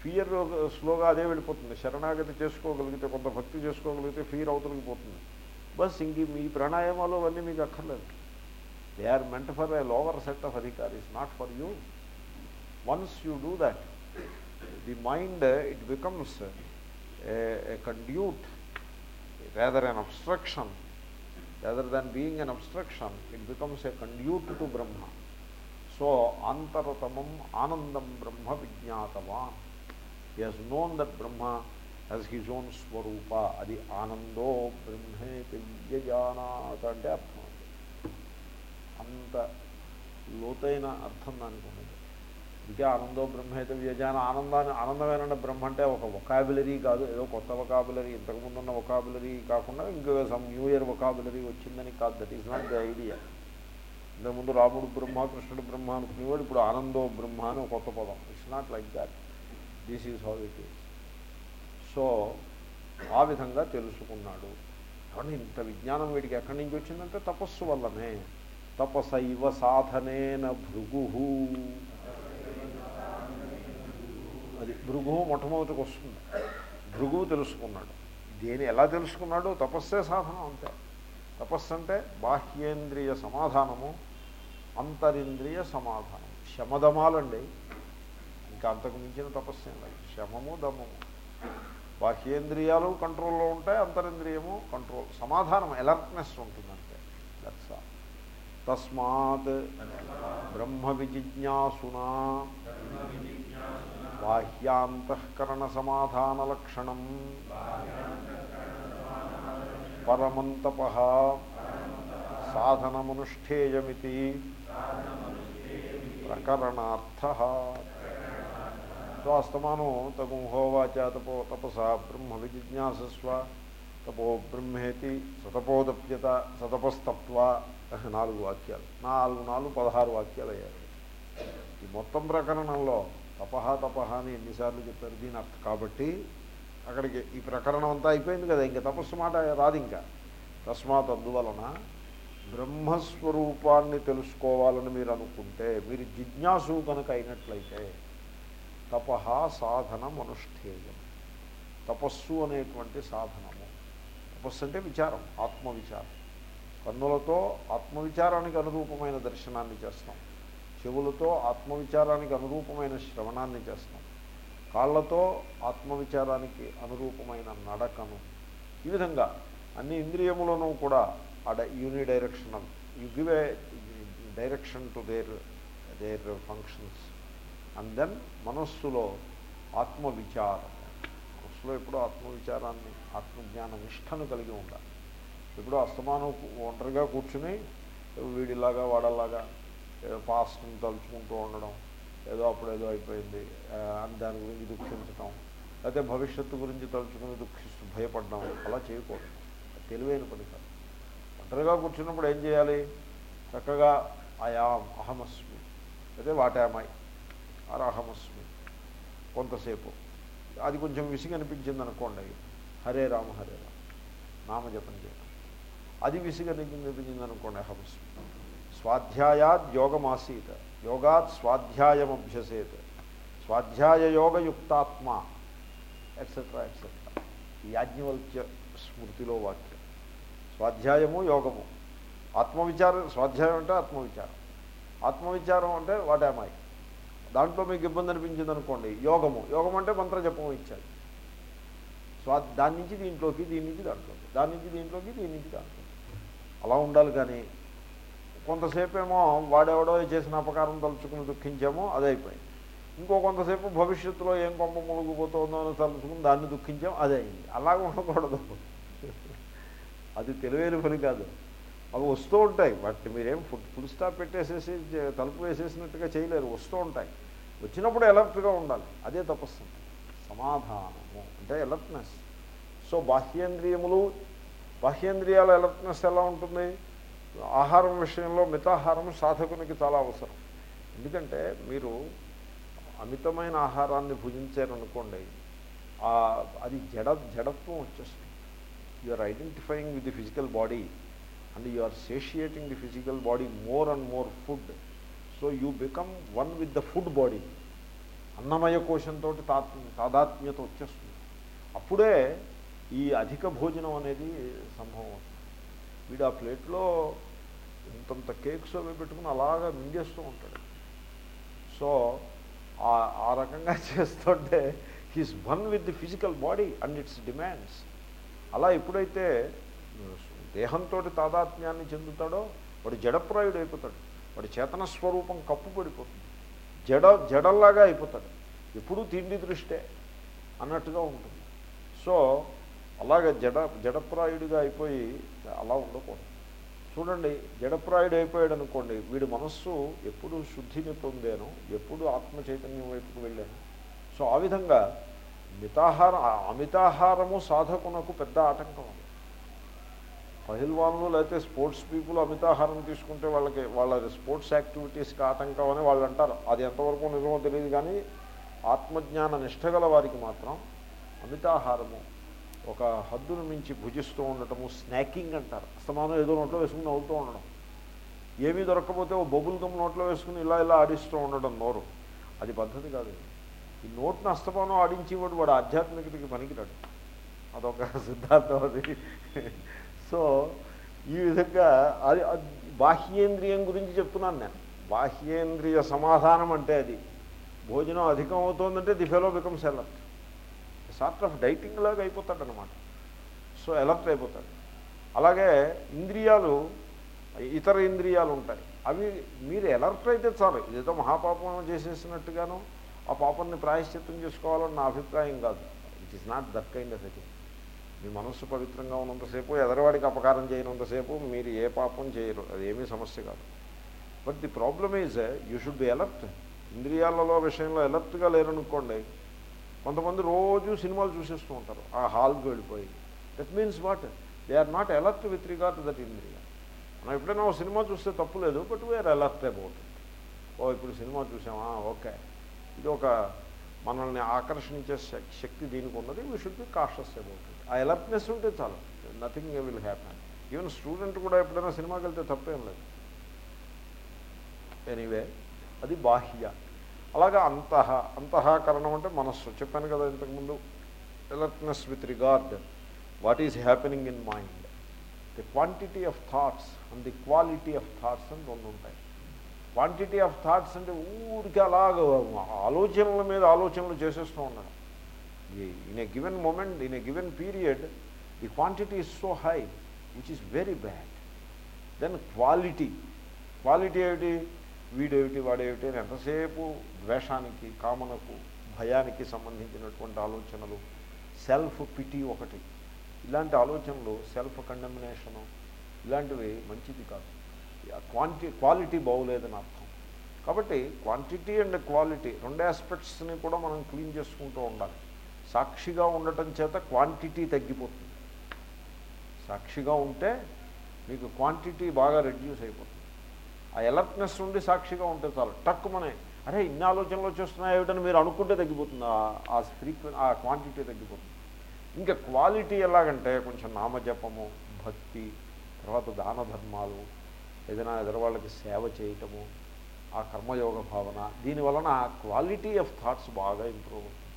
ఫియర్ స్లోగా అదే వెళ్ళిపోతుంది. శరణాగతి చేసుకోగలిగితే కొంత భక్తి చేసుకోగలిగితే ఫియర్ అవతలికి పోతుంది. బస్ ఇంక మీ ప్రాణాయామాలు అవన్నీ మీకు అక్కర్లేదు they are meant for a lower set of అధికారీస్ not for you once you do that the mind it becomes a conduit rather an obstruction rather than being an obstruction it becomes a conduit to Brahma so అంతరతమం ఆనందం బ్రహ్మ విజ్ఞాతవాన్ he has known that Brahma as his own స్వరూప అది ఆనందో బ్రహ్మేతి వ్యజానాత అంటే అర్థం అంత లోతైన అర్థం దానికి ఉన్నది ఇంకే ఆనందో బ్రహ్మేత వ్యజాన ఆనందాన్ని ఆనందమేనంటే బ్రహ్మ అంటే ఒక వొకాబులరీ కాదు ఏదో కొత్త వొకాబులరీ ఇంతకుముందు ఉన్న వొకాబులరీ కాకుండా ఇంకో సమ్ న్యూ ఇయర్ వొకాబులరీ వచ్చిందని కాదు that is not the idea ఇంతకుముందు రాముడు బ్రహ్మ కృష్ణుడు బ్రహ్మ అనుకునేవాడు ఇప్పుడు ఆనందో బ్రహ్మ అని కొత్త పదం it's not like that this is how it is so ఆ విధంగా తెలుసుకున్నాడు. కానీ ఇంత విజ్ఞానం వీడికి ఎక్కడి నుంచి వచ్చిందంటే తపస్సు వల్లనే. తపసైవ సాధనేన భృగు అది భృగు మొట్టమొదటికి వస్తుంది. భృగు తెలుసుకున్నాడు. దేని ఎలా తెలుసుకున్నాడు తపస్సే సాధనం అంతే. తపస్సు అంటే బాహ్యేంద్రియ సమాధానము అంతరింద్రియ సమాధానం. శమదమాలండి ఇంకా అంతకు మించిన తపస్సు ఏం లేదు. శమము దమము. బాహ్యేంద్రియాలు కంట్రోల్లో ఉంటాయి అంతరింద్రియము కంట్రోల్ సమాధానం ఎలర్ట్నెస్ ఉంటుందంటే. దట్స్ ఆల్ తస్మాత్ బ్రహ్మ విజిజ్ఞాసునా బాహ్యాంతఃకరణ సమాధాన లక్షణం పరమంతప సాధనమనుష్ఠేయమితి ప్రకరణార్థ సో అస్తమానం తగు తపో బ్రహ్మ విజిజ్ఞాసస్వ తపో బ్రహ్మేతి సతపోదప్యత సతపస్తత్వ నాలుగు వాక్యాలు. నాలుగు నాలుగు పదహారు వాక్యాలు అయ్యారు ఈ మొత్తం ప్రకరణంలో తపహ తపహ అని ఎన్నిసార్లు చెప్పారు దీని అర్థం. కాబట్టి అక్కడికి ఈ ప్రకరణం అంతా అయిపోయింది కదా ఇంకా తపస్సు మాట రాదు ఇంకా. తస్మాత్ అందువలన బ్రహ్మస్వరూపాన్ని తెలుసుకోవాలని మీరు అనుకుంటే మీరు జిజ్ఞాసు కనుక అయినట్లయితే తపహ సాధనం అనుష్ఠేయం. తపస్సు అనేటువంటి సాధనము. తపస్సు అంటే విచారం ఆత్మవిచారం. కన్నులతో ఆత్మవిచారానికి అనురూపమైన దర్శనాన్ని చేస్తాం. చెవులతో ఆత్మవిచారానికి అనురూపమైన శ్రవణాన్ని చేస్తాం. కాళ్ళతో ఆత్మవిచారానికి అనురూపమైన నడకను. ఈ విధంగా అన్ని ఇంద్రియములను కూడా ఆ unidirectional you give a direction to their their functions and then మనస్సులో ఆత్మవిచారం. మనస్సులో ఎప్పుడూ ఆత్మవిచారాన్ని ఆత్మజ్ఞాన నిష్టను కలిగి ఉండాలి. ఇప్పుడు అస్తమానం ఒంటరిగా కూర్చుని వీడిలాగా వాడలాగా ఏదో పాస్ట్ని తలుచుకుంటూ ఉండడం ఏదో అప్పుడు ఏదో అయిపోయింది అని దాని గురించి దుఃఖించడం లేకపోతే భవిష్యత్తు గురించి తలుచుకుని దుఃఖిస్తూ భయపడడం అలా చేయకూడదు. తెలివైన పని కాదు. ఒంటరిగా కూర్చున్నప్పుడు ఏం చేయాలి? చక్కగా అయాం అహమస్మి. అయితే వాటామాయి అరాహమస్మి కొంతసేపు. అది కొంచెం విసిగి అనిపించింది అనుకోండి హరే రామ హరే రామ. నామజపం చేయడం అది విసిగి అనిపించింది అనుకోండి అహమస్మి. స్వాధ్యాయాద్ యోగమాసీత. యోగాత్ స్వాధ్యాయం అభ్యసేత్ స్వాధ్యాయ యోగయుక్తాత్మ ఎట్సెట్రా ఎట్సెట్రా యాజ్ఞవల్క్య స్మృతిలో వాక్యం. స్వాధ్యాయము యోగము. ఆత్మవిచారం స్వాధ్యాయం అంటే ఆత్మవిచారం. ఆత్మవిచారం అంటే వాటామాయి దాంట్లో మీకు ఇబ్బంది అనిపించింది అనుకోండి యోగము. యోగం అంటే మంత్ర జపం ఇచ్చాడు స్వా దాని నుంచి దీంట్లోకి దీని నుంచి దాంట్లోకి దాని నుంచి దీంట్లోకి దీని నుంచి దాంట్లోకి. అలా ఉండాలి కానీ కొంతసేపు ఏమో వాడెవడో చేసిన అపకారం తలుచుకుని దుఃఖించామో అదే అయిపోయింది. ఇంకో కొంతసేపు భవిష్యత్తులో ఏం కొంప ములుగుపోతుందో అని తలుచుకుని దాన్ని దుఃఖించాం అదే అయింది. అలాగ ఉండకూడదు. అది తెలివైన పని కాదు. అవి వస్తూ ఉంటాయి. వాటిని మీరేం ఫుడ్ ఫుల్ స్టాప్ పెట్టేసేసి తలుపు వేసేసినట్టుగా చేయలేరు. వస్తూ ఉంటాయి. వచ్చినప్పుడు ఎలర్ట్గా ఉండాలి. అదే తపస్సు. సమాధానము అంటే ఎలర్ట్నెస్ సో బాహ్యేంద్రియములు బాహ్యేంద్రియాల ఎలర్ట్నెస్ ఎలా ఉంటుంది? ఆహారం విషయంలో మితాహారం సాధకునికి చాలా అవసరం. ఎందుకంటే మీరు అమితమైన ఆహారాన్ని భుజించారనుకోండి అది జడ జడత్వం వచ్చేస్తుంది. You are identifying with the physical body and you are satiating the physical body more and more food so you become one with the food body అన్నమయ కోశంతో తాత్ తాదాత్మ్యత వచ్చేస్తుంది అప్పుడే ఈ అధిక భోజనం అనేది సంభవం అవుతుంది వీడు ఆ ప్లేట్లో ఇంతంత కేక్స్ అవి పెట్టుకుని అలాగా మింగేస్తూ ఉంటాడు సో ఆ- ఆ రకంగా చేస్తుంటే he's one with the physical body and its demands అలా ఎప్పుడైతే దేహంతో తాదాత్మ్యాన్ని చెందుతాడో వాడు జడప్రాయుడు అయిపోతాడు వాడి చేతన స్వరూపం కప్పు పడిపోతుంది. జడ జడల్లాగా అయిపోతాడు. ఎప్పుడూ తిండి దృష్టే అన్నట్టుగా ఉంటుంది. సో అలాగే జడ జడప్రాయుడిగా అయిపోయి అలా ఉండకూడదు. చూడండి జడప్రాయుడు అయిపోయాడు అనుకోండి వీడి మనస్సు ఎప్పుడు శుద్ధిని పొందాను ఎప్పుడు ఆత్మ చైతన్యం వైపుకు వెళ్ళాను. సో ఆ విధంగా మితాహారం అమితాహారము సాధకునకు పెద్ద ఆటంకం ఉంది పహిల్వాన్లు లేకపోతే స్పోర్ట్స్ పీపుల్ అమితాహారం తీసుకుంటే వాళ్ళకి వాళ్ళ స్పోర్ట్స్ యాక్టివిటీస్కి ఆటంకం అని వాళ్ళు అంటారు. అది ఎంతవరకు నిజమో తెలియదు కానీ ఆత్మజ్ఞాన నిష్టగల వారికి మాత్రం అమితాహారము ఒక హద్దును మించి భుజిస్తూ ఉండటము స్నాకింగ్ అంటారు. అస్తమానం ఏదో నోట్లో వేసుకుని నవ్వుతూ ఉండడం. ఏమీ దొరకకపోతే ఓ బొబుల్ గమ్ నోట్లో వేసుకుని ఇలా ఇలా ఆడిస్తూ ఉండడం నోరు. అది పద్ధతి కాదు ఈ నోట్ను అస్తమానం ఆడించేవాడు వాడు ఆధ్యాత్మికతకి పనికిరాడు. అదొక సిద్ధాంతం అది. సో ఈ విధంగా అది బాహ్యేంద్రియం గురించి చెప్తున్నాను నేను. బాహ్యేంద్రియ సమాధానం అంటే అది. భోజనం అధికం అవుతోందంటే the fellow becomes alert. Sort of dieting లాగా అయిపోతాడు అనమాట సో ఎలర్ట్ అయిపోతాడు. అలాగే ఇంద్రియాలు ఇతర ఇంద్రియాలు ఉంటాయి. అవి మీరు ఎలర్ట్ అయితే చాలు. ఇదేదో మహాపాపం చేసేసినట్టుగాను ఆ పాపాన్ని ప్రాయశ్చిత్తం చేసుకోవాలని నా అభిప్రాయం కాదు. It is not that kind of a thing మీ మనస్సు పవిత్రంగా ఉన్నంతసేపు ఎదరవాడికి అపకారం చేయనంతసేపు మీరు ఏ పాపం చేయరు. అది ఏమీ సమస్య కాదు. But the problem is you should be alert ఇంద్రియాలలో విషయంలో అలర్ట్గా లేరనుకోండి కొంతమంది రోజు సినిమాలు చూసేస్తూ ఉంటారు. ఆ హాల్కి వెళ్ళిపోయి. That means what they are not alert with regard that ఇంద్రియ. మనం ఎప్పుడైనా ఒక సినిమా చూస్తే తప్పు లేదు but we are alert about oh ఇప్పుడు సినిమా చూసామా? ఓకే. ఇది ఒక మనల్ని ఆకర్షించే శక్- శక్తి దీనికి ఉన్నది. We should be cautious about it ఆ ఎలర్ట్నెస్ ఉంటే చాలు. Nothing will happen even student కూడా ఎప్పుడైనా సినిమాకి వెళ్తే తప్పేం లేదు. ఎనీవే అది బాహ్య. అలాగా అంతః అంతఃకరణం అంటే మనస్సు. చెప్పాను కదా ఇంతకుముందు. Alertness with regard what is happening in mind the quantity of thoughts and the quality of thoughts అని రెండు ఉంటాయి. క్వాంటిటీ ఆఫ్ థాట్స్ అంటే ఊరికి అలాగ ఆలోచనల మీద ఆలోచనలు చేసేస్తూ ఉన్నాడు. In a given moment in a given period the quantity is so high which is very bad then quality quality ఏమిటి? వీడేమిటి వాడేమిటి అని ఎంతసేపు ద్వేషానికి కామనకు భయానికి సంబంధించినటువంటి ఆలోచనలు సెల్ఫ్ పిటి ఒకటి. ఇలాంటి ఆలోచనలు సెల్ఫ్ కండమినేషను ఇలాంటివి మంచిది కాదు. క్వాంటి క్వాలిటీ బాగోలేదని అర్థం. కాబట్టి క్వాంటిటీ అండ్ క్వాలిటీ రెండు ఆస్పెక్ట్స్ని కూడా మనం క్లీన్ చేసుకుంటూ ఉండాలి. సాక్షిగా ఉండటం చేత క్వాంటిటీ తగ్గిపోతుంది. సాక్షిగా ఉంటే మీకు క్వాంటిటీ బాగా రెడ్యూస్ అయిపోతుంది. ఆ ఎలర్ట్నెస్ నుండి సాక్షిగా ఉంటే చాలు. టక్కుమనే అరే ఇన్ని ఆలోచనలు వచ్చేస్తున్నాయి ఏమిటని మీరు అనుకుంటే తగ్గిపోతుంది. ఆ ఫ్రీక్వెన్ ఆ క్వాంటిటీ తగ్గిపోతుంది. ఇంకా క్వాలిటీ ఎలాగంటే కొంచెం నామజపము భక్తి తర్వాత దాన ధర్మాలు ఏదైనా ఎదరవాళ్ళకి సేవ చేయటము ఆ కర్మయోగ భావన దీనివలన క్వాలిటీ ఆఫ్ థాట్స్ బాగా ఇంప్రూవ్ అవుతుంది.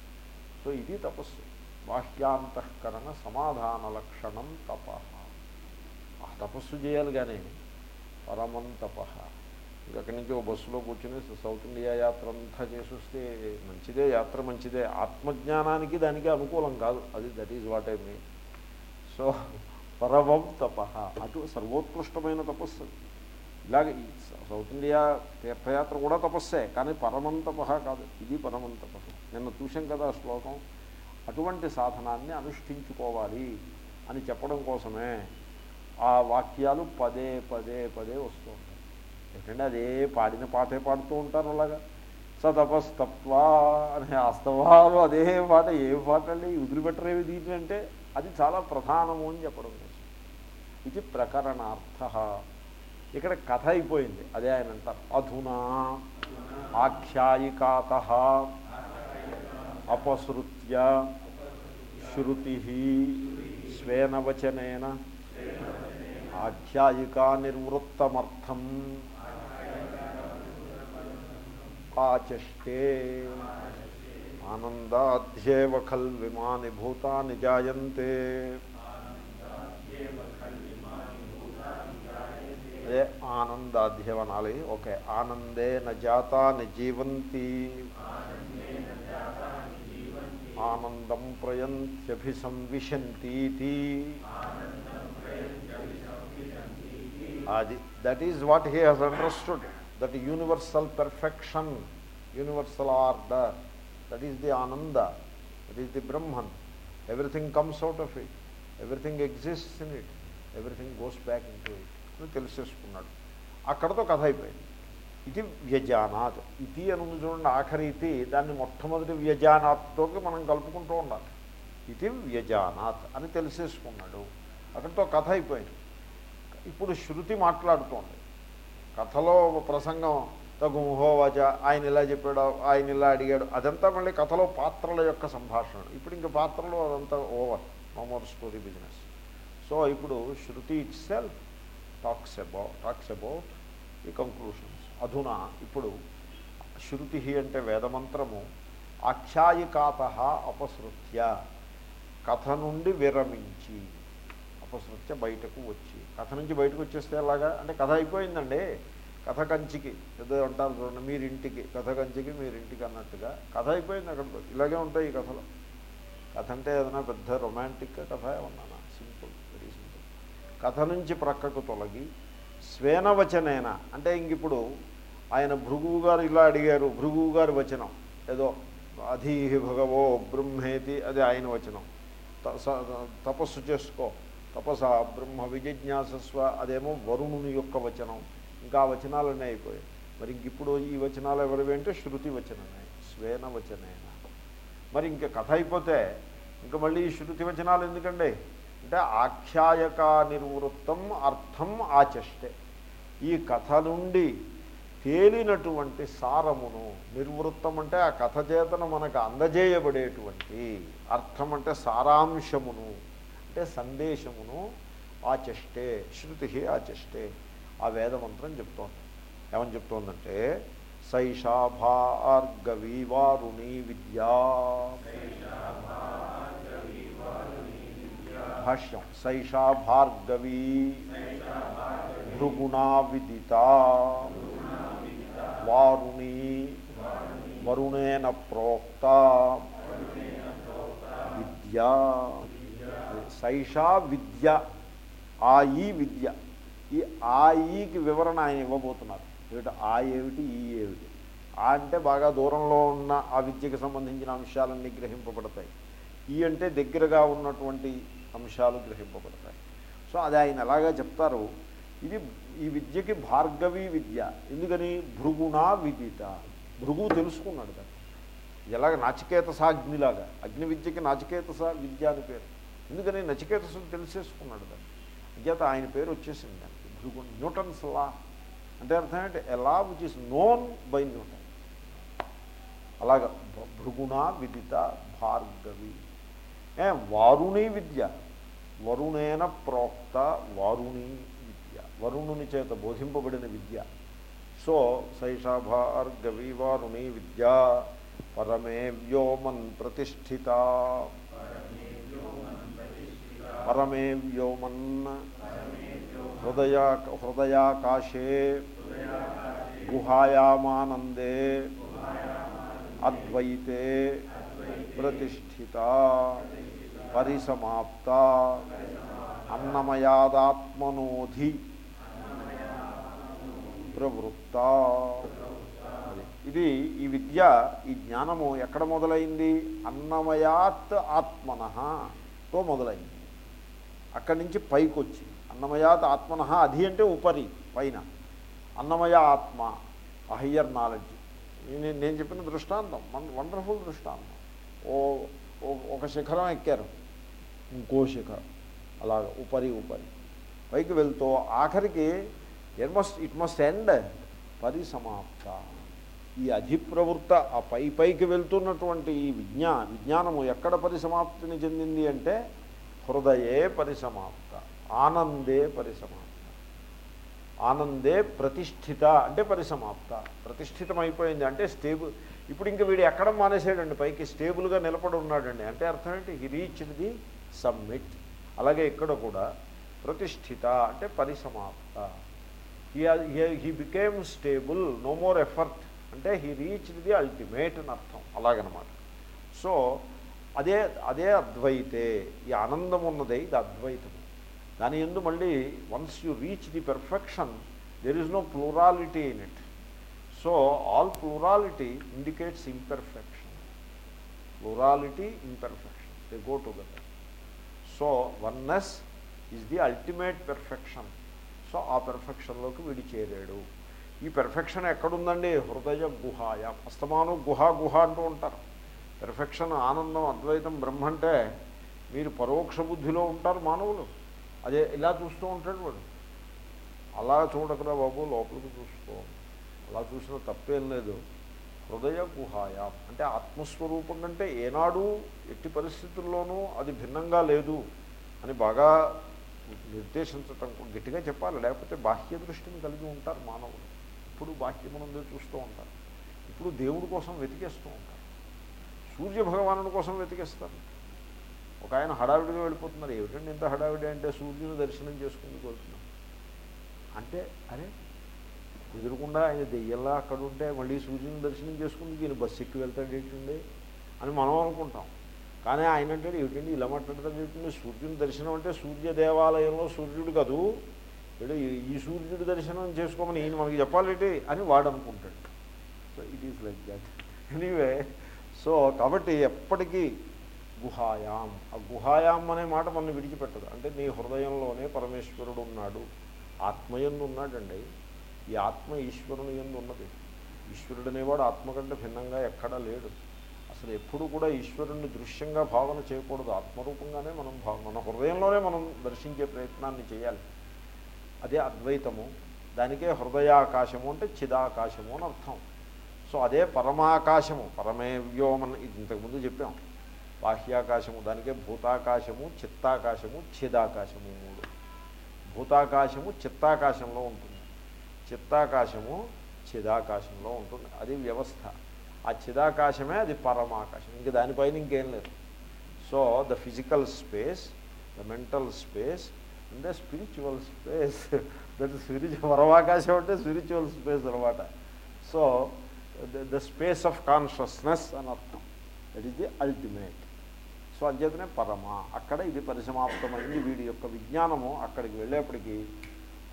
సో ఇది తపస్సు. బాహ్యాంతఃకరణ సమాధాన లక్షణం తప. ఆ తపస్సు చేయాలి కానీ పరమం తప. అక్కడి నుంచి ఓ బస్సులో కూర్చుని సౌత్ ఇండియా యాత్ర అంతా చేసి వస్తే మంచిదే యాత్ర మంచిదే. ఆత్మజ్ఞానానికి దానికి అనుకూలం కాదు. అది that is what I mean so పరమం తప. అటు సర్వోత్కృష్టమైన తపస్సు. ఇలాగ ఈ సౌత్ ఇండియా తీర్థయాత్ర కూడా తపస్సే కానీ పరమంతప కాదు. ఇది పరమంతప. నిన్న చూసాం కదా శ్లోకం. అటువంటి సాధనాన్ని అనుష్ఠించుకోవాలి అని చెప్పడం కోసమే ఆ వాక్యాలు పదే పదే పదే వస్తూ ఉంటాయి. ఎందుకంటే అదే పాడిన పాటే పాడుతూ ఉంటారు అలాగా. సతపస్తత్వా అనే అస్తవాలు అదే పాట ఏ పాట అండి వదిలిపెట్టరేవి దీంట్లో అంటే అది చాలా ప్రధానము అని చెప్పడం కోసం. ఇది ప్రకరణార్థ. ఇక్కడ కథ అయిపోయింది. అదే ఆయన అంటారు. అధునా ఆఖ్యాయికాత అపసృత్య శృతి స్వేన వచనేన ఆఖ్యాయికా నిర్వృత్తమర్థం ఆచష్టే ఆనందాధ్యేవ ఖల్విమాని భూతాని జాయంతే అదే ఆనందాధ్యవనాలి ఓకే ఆనందే నజాతాని జీవంతి ఆనందం ప్రయంత్యభిసంవిశంతీతి అది that is what he has understood that universal perfection universal order that is the ananda that is the Brahman everything comes out of it everything exists in it everything goes back into it అని తెలిసేసుకున్నాడు. అక్కడతో కథ అయిపోయింది. ఇది వ్యజానాత్. ఇది అని ఉంది చూడండి ఆఖరి ఇది. దాన్ని మొట్టమొదటి వ్యజానాత్తోకి మనం కలుపుకుంటూ ఉండాలి. ఇది వ్యజానాత్ అని తెలిసేసుకున్నాడు. అక్కడితో కథ అయిపోయింది. ఇప్పుడు శృతి మాట్లాడుతోంది. కథలో ప్రసంగం తగు ఆయన ఇలా చెప్పాడు ఆయన ఇలా అడిగాడు. అదంతా మళ్ళీ కథలో పాత్రల యొక్క సంభాషణ. ఇప్పుడు ఇంక పాత్రలో అదంతా over. No more story business. So ఇప్పుడు Shruti itself talks about talks about the conclusions అధునా ఇప్పుడు శృతి అంటే వేదమంత్రము ఆఖ్యాయికాత అపసృత్య కథ నుండి విరమించి అపసృత్య బయటకు వచ్చి కథ నుంచి బయటకు వచ్చేస్తే ఎలాగా? అంటే కథ అయిపోయిందండి. కథ కంచికి ఏదో అంటారు చూడండి మీరింటికి కథ కంచికి మీరింటికి అన్నట్టుగా కథ అయిపోయింది అక్కడ. ఇలాగే ఉంటాయి ఈ కథలు. కథ అంటే ఏదైనా పెద్ద రొమాంటిక్ కథ ఏమన్నా సింపుల్. కథ నుంచి ప్రక్కకు తొలగి స్వేనవచనైన. అంటే ఇంక ఇప్పుడు ఆయన భృగువు గారు ఇలా అడిగారు భృగువు గారి వచనం. ఏదో అధీహి భగవో బ్రహ్మేతి అది ఆయన వచనం. తపస్సు చేసుకో. తపస బ్రహ్మ విజిజ్ఞాసస్వ అదేమో వరుణుని యొక్క వచనం. ఇంకా ఆ వచనాలన్నీ అయిపోయాయి. మరి ఇంక ఇప్పుడు ఈ వచనాలు ఎవరివి అంటే శృతి వచనమే స్వేన వచనేన మరి ఇంక కథ అయిపోతే ఇంక మళ్ళీ శృతి వచనాలు ఎందుకండి? అంటే ఆఖ్యాయక నిర్వృత్తం అర్థం ఆచష్టే. ఈ కథ నుండి తేలినటువంటి సారమును నిర్వృత్తం అంటే ఆ కథ చేతను మనకు అందజేయబడేటువంటి అర్థం అంటే సారాంశమును అంటే సందేశమును ఆచష్టే శృతి ఆచష్టే. ఆ వేదమంత్రం చెప్తోంది. ఏమని చెప్తోందంటే సైషా భార్గవీ వారుణీ విద్యా. భాష్యం. సైషా భార్గవీ భృగుణా విదిత వారుణి వరుణేన ప్రోక్త విద్య. సైషా విద్య ఆ ఈ విద్య. ఈ ఆ ఈకి వివరణ ఆయన ఇవ్వబోతున్నారు. ఏమిటి? ఆ ఏమిటి? ఈ ఏమిటి? ఆ అంటే బాగా దూరంలో ఉన్న ఆ విద్యకు సంబంధించిన అంశాలన్నీ గ్రహింపబడతాయి. ఈ అంటే దగ్గరగా ఉన్నటువంటి అంశాలు గ్రహింపబడతాయి. సో అది ఆయన ఎలాగా చెప్తారు? ఇది ఈ విద్యకి భార్గవి విద్య. ఎందుకని? భృగుణా విదిత. భృగు తెలుసుకున్నాడు దాన్ని. ఎలాగ నాచికేతసాగ్నిలాగా అగ్ని విద్యకి నచికేతస విద్య అని పేరు. ఎందుకని? నచికేతసుడు తెలిసేసుకున్నాడు దాన్ని. అజ్ఞాత ఆయన పేరు వచ్చేసింది దానికి. Bhrigu Newton's law. అంటే అర్థం ఏంటి? ఎలా which is known by Newton అలాగ భృగుణా విదిత భార్గవి. ఏ వారుణి విద్య. వరుణేన ప్రోక్త వారుణి విద్య. వరుణుని చేత బోధింపబడిన విద్య. సో సైషాభార్గవి వారుణి విద్య. పరమే వ్యోమన్ ప్రతిష్ఠిత. పరమే వ్యోమన్ హృదయా హృదయాకాశే గుహాయామానందే అద్వైతే ప్రతిష్ఠిత. పరిసమాప్త. అన్నమయాదాత్మనోధి ప్రవృత్త. అది. ఇది ఈ విద్య ఈ జ్ఞానము ఎక్కడ మొదలైంది? అన్నమయాత్ ఆత్మనతో మొదలైంది. అక్కడి నుంచి పైకి వచ్చింది అన్నమయాత్ ఆత్మన అధి అంటే ఉపరి పైన. అన్నమయ ఆత్మ ఆ హయ్యర్ నాలెడ్జ్ నేను నేను చెప్పిన దృష్టాంతం వండర్ఫుల్ దృష్టాంతం. ఓ- ఒక శిఖరం ఎక్కారు. ఇంకో శిఖరం. అలాగ ఉపరి ఉపరి. పైకి వెళ్తూ ఆఖరికి it must it must end పరిసమాప్త. ఈ అధిప్రవృత్త ఆ పై పైకి వెళ్తున్నటువంటి ఈ విజ్ఞా విజ్ఞానము ఎక్కడ పరిసమాప్తిని చెందింది అంటే హృదయే పరిసమాప్త ఆనందే పరిసమాప్త. ఆనందే ప్రతిష్ఠిత అంటే పరిసమాప్త. ప్రతిష్ఠితమైపోయింది అంటే స్టేబుల్ ఇప్పుడు ఇంకా వీడు ఎక్కడ మానేసాడండి పైకి స్టేబుల్గా నిలబడి ఉన్నాడండి. అంటే అర్థం ఏంటి? హీ రీచ్డ్ ది సబ్మిట్ అలాగే ఇక్కడ కూడా ప్రతిష్ఠిత అంటే పరిసమాప్త he became stable no more effort అంటే హీ రీచ్డ్ ది అల్టిమేట్ అని అర్థం. అలాగనమాట. సో అదే అదే అద్వైతే ఈ ఆనందం ఉన్నదే ఇది అద్వైతము దాని ఎందు మళ్ళీ once you reach the perfection there is no plurality in it so all plurality indicates imperfection plurality imperfection they go together so oneness is the ultimate perfection so ఆ పెర్ఫెక్షన్లోకి వీడి చేరాడు ఈ పెర్ఫెక్షన్ ఎక్కడుందండి? హృదయ గుహాయ. అస్తమానం గుహ గుహ అంటూ ఉంటారు. పెర్ఫెక్షన్ ఆనందం అద్వైతం బ్రహ్మ అంటే మీరు పరోక్ష బుద్ధిలో ఉంటారు మానవులు. అదే ఇలా చూస్తూ ఉంటాడు వాడు. అలా చూడకురా బాబు లోపలికి చూస్తూ ఉంటాడు అలా చూసిన తప్పేం లేదు. హృదయ గుహాయ. అంటే ఆత్మస్వరూపం కంటే ఏనాడు ఎట్టి పరిస్థితుల్లోనూ అది భిన్నంగా లేదు అని బాగా నిర్దేశించటం గట్టిగా చెప్పాలి. లేకపోతే బాహ్య దృష్టిని కలిగి ఉంటారు మానవులు. ఇప్పుడు బాహ్యమునందే చూస్తూ ఉంటారు. ఇప్పుడు దేవుడి కోసం వెతికేస్తూ ఉంటారు. సూర్య భగవానుడి కోసం వెతికేస్తారు. ఒక ఆయన హడావిడిగా వెళ్ళిపోతున్నారు. ఏమిటండి ఇంత హడావిడి అంటే సూర్యుని దర్శనం చేసుకుని కోరుతున్నాం అంటే అరే ఎదురుకుండా ఆయన దెయ్యంలా అక్కడ ఉంటే మళ్ళీ సూర్యుని దర్శనం చేసుకుని ఈయన బస్సు ఎక్కి వెళ్తాడు ఏంటండి అని మనం అనుకుంటాం. కానీ ఆయన అంటే ఏమిటండి ఇలా మాట్లాడతాడు ఏంటండి సూర్యుని దర్శనం అంటే సూర్య దేవాలయంలో సూర్యుడు కాదు? వీడు ఈ- సూర్యుడు సూర్యుడి దర్శనం చేసుకోమని ఈయన మనకి చెప్పాలేటి? అని వాడు అనుకుంటాడు. So it is like that anyway so కాబట్టి ఎప్పటికీ గుహాయాం ఆ గుహాయాం అనే మాట మనం విడిచిపెట్టదు. అంటే నీ హృదయంలోనే పరమేశ్వరుడు ఉన్నాడు ఆత్మయందు ఉన్నాడండి. ఈ ఆత్మ ఈశ్వరుని ఎందు ఉన్నది. ఈశ్వరుడు అనేవాడు ఆత్మ కంటే భిన్నంగా ఎక్కడా లేడు. అసలు ఎప్పుడు కూడా ఈశ్వరుణ్ణి దృశ్యంగా భావన చేయకూడదు. ఆత్మరూపంగానే మనం భావ మన హృదయంలోనే మనం దర్శించే ప్రయత్నాన్ని చేయాలి. అదే అద్వైతము. దానికే హృదయాకాశము అంటే చిదాకాశము అని అర్థం. సో అదే పరమాకాశము. పరమే వ్యోమన్ ఇది ఇంతకుముందు చెప్పాం. బాహ్యాకాశము దానికే భూతాకాశము చిత్తాకాశము చిదాకాశము మూడు. భూతాకాశము చిత్తాకాశంలో ఉంటుంది. చిత్తాకాశము చిదాకాశంలో ఉంటుంది. అది వ్యవస్థ. ఆ చిదాకాశమే అది పరమాకాశం. ఇంక దానిపైన ఇంకేం లేదు. So the physical space the mental space and the spiritual space. That spiritual పరమాకాశం అంటే స్పిరిచువల్ స్పేస్ అనమాట so the space of consciousness అని అర్థం. That is the ultimate. So అంచేతనే పరమ. అక్కడ ఇది పరిసమాప్తమైంది. వీడి యొక్క విజ్ఞానము అక్కడికి వెళ్ళేప్పటికీ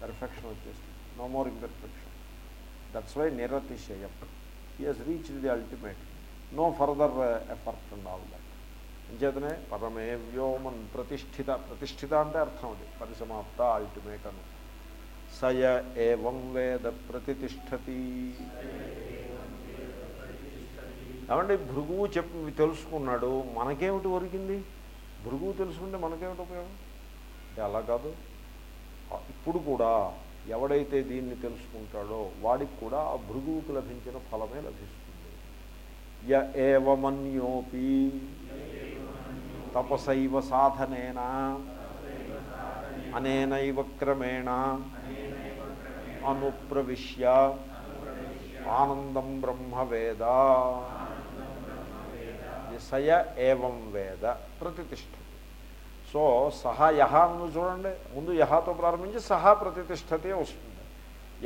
పెర్ఫెక్షన్ వచ్చేస్తుంది. No more imperfection that's why నిరతిశయం he has reach the ultimate no further effort and all that అంచేతనే పరమే వ్యోమన్ ప్రతిష్ఠిత ప్రతిష్ఠిత అంటే అర్థం అది పరిసమాప్త అల్టిమేట్ అని సయ ఏవం వేద ప్రతిష్టతి ఏమంటే భృగువు చెప్పి తెలుసుకున్నాడు మనకేమిటి ఒరిగింది భృగువు తెలుసుకుంటే మనకేమిటి ఉపయోగం అంటే అలా కాదు ఇప్పుడు కూడా ఎవడైతే దీన్ని తెలుసుకుంటాడో వాడికి కూడా ఆ భృగువుకు లభించిన ఫలమే లభిస్తుంది. య ఏవమన్యోపి తపసైవ సాధనేన అనేనైవ క్రమేణ అనుప్రవిశ్య ఆనందం బ్రహ్మ వేద. సయ ఏవం వేద ప్రతిష్టతి సో సహా యహ అని చూడండి. ముందు యహాతో ప్రారంభించి సహా ప్రతిష్టతే వస్తుంది.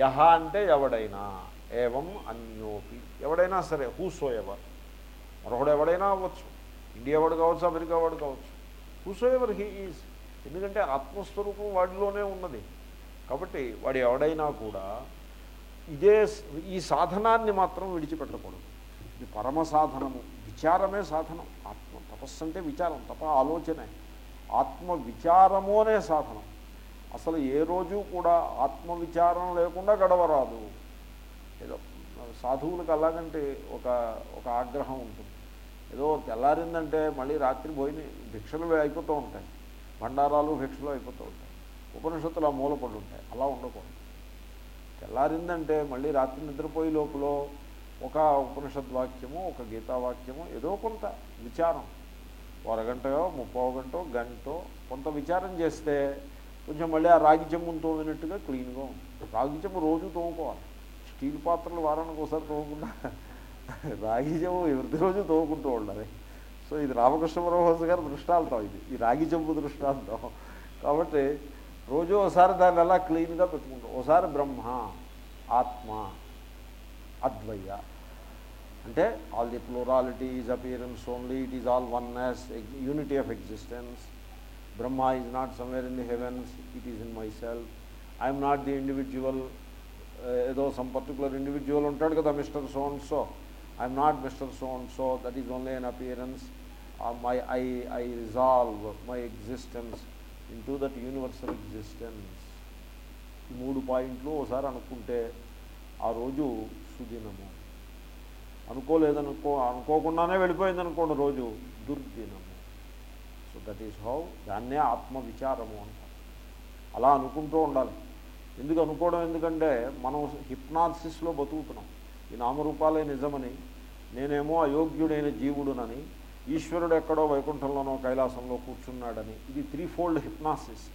యహ అంటే ఎవడైనా ఏవం అన్యోపి ఎవడైనా సరే హూసో ఎవర్ మరొకడు ఎవడైనా అవ్వచ్చు. ఇండియా వాడు కావచ్చు అమెరికా వాడు కావచ్చు. హూసో ఎవర్ హీ ఈజ్ ఎందుకంటే ఆత్మస్వరూపం వాడిలోనే ఉన్నది. కాబట్టి వాడు ఎవడైనా కూడా ఇదే ఈ సాధనాన్ని మాత్రం విడిచిపెట్టకూడదు. ఇది పరమ సాధనము. విచారమే సాధనం. ఆత్మ తపస్సు అంటే విచారం తప ఆలోచనే. ఆత్మ విచారము అనే సాధనం. అసలు ఏ రోజు కూడా ఆత్మవిచారం లేకుండా గడవరాదు. ఏదో సాధువులకు అలాగంటే ఒక ఒక ఆగ్రహం ఉంటుంది. ఏదో తెల్లారిందంటే మళ్ళీ రాత్రి పోయిన భిక్షలు అయిపోతూ ఉంటాయి. భండారాలు భిక్షలు అయిపోతూ ఉంటాయి. ఉపనిషత్తులు ఆ మూలపడి ఉంటాయి. అలా ఉండకూడదు. తెల్లారిందంటే మళ్ళీ రాత్రి నిద్రపోయే లోపల ఒక ఉపనిషద్వాక్యము ఒక గీతావాక్యము ఏదో కొంత విచారం. అరగంటయో ముప్పో గంటో గంటో కొంత విచారం చేస్తే కొంచెం మళ్ళీ ఆ రాగి చెంబును తోమినట్టుగా క్లీన్గా ఉంటుంది. రాగి చెమ్ము రోజు తోముకోవాలి. స్టీల్ పాత్రలు వారానికి ఒకసారి తోమకుండా రాగి చెంబు ప్రతిరోజు తోముకుంటూ ఉండాలి. సో ఇది రామకృష్ణ పరమహంస గారి దృష్టాంతం ఇది. ఈ రాగి చెంపు దృష్టాంతం. కాబట్టి రోజు ఒకసారి దాన్ని ఎలా క్లీన్గా పెట్టుకుంటాం. ఒకసారి బ్రహ్మ ఆత్మ అద్వయ అంటే all the plurality is appearance only it is all oneness unity of existence Brahma is not somewhere in the heavens it is in my self I'm not the individual ఏదో సమ్ పర్టికులర్ ఇండివిజువల్ ఉంటాడు కదా mister so so I'm not mister son so that is only an appearance my I I resolve my existence into that universal existence మూడు పాయింట్లు ఒకసారి అనుకుంటే ఆ రోజు సుదినము. అనుకోలేదనుకో అనుకోకుండానే వెళ్ళిపోయింది అనుకోండి రోజు. దుర్దినము. సో దట్ ఈస్ హౌ దాన్నే ఆత్మవిచారము అంటారు. అలా అనుకుంటూ ఉండాలి. ఎందుకు అనుకోవడం ఎందుకంటే మనం హిప్నాసిస్లో బతుకుతున్నాం. ఈ నామరూపాలే నిజమని నేనేమో అయోగ్యుడైన జీవుడునని ఈశ్వరుడు ఎక్కడో వైకుంఠంలోనో కైలాసంలో కూర్చున్నాడని. ఇది త్రీ ఫోల్డ్ హిప్నాసిస్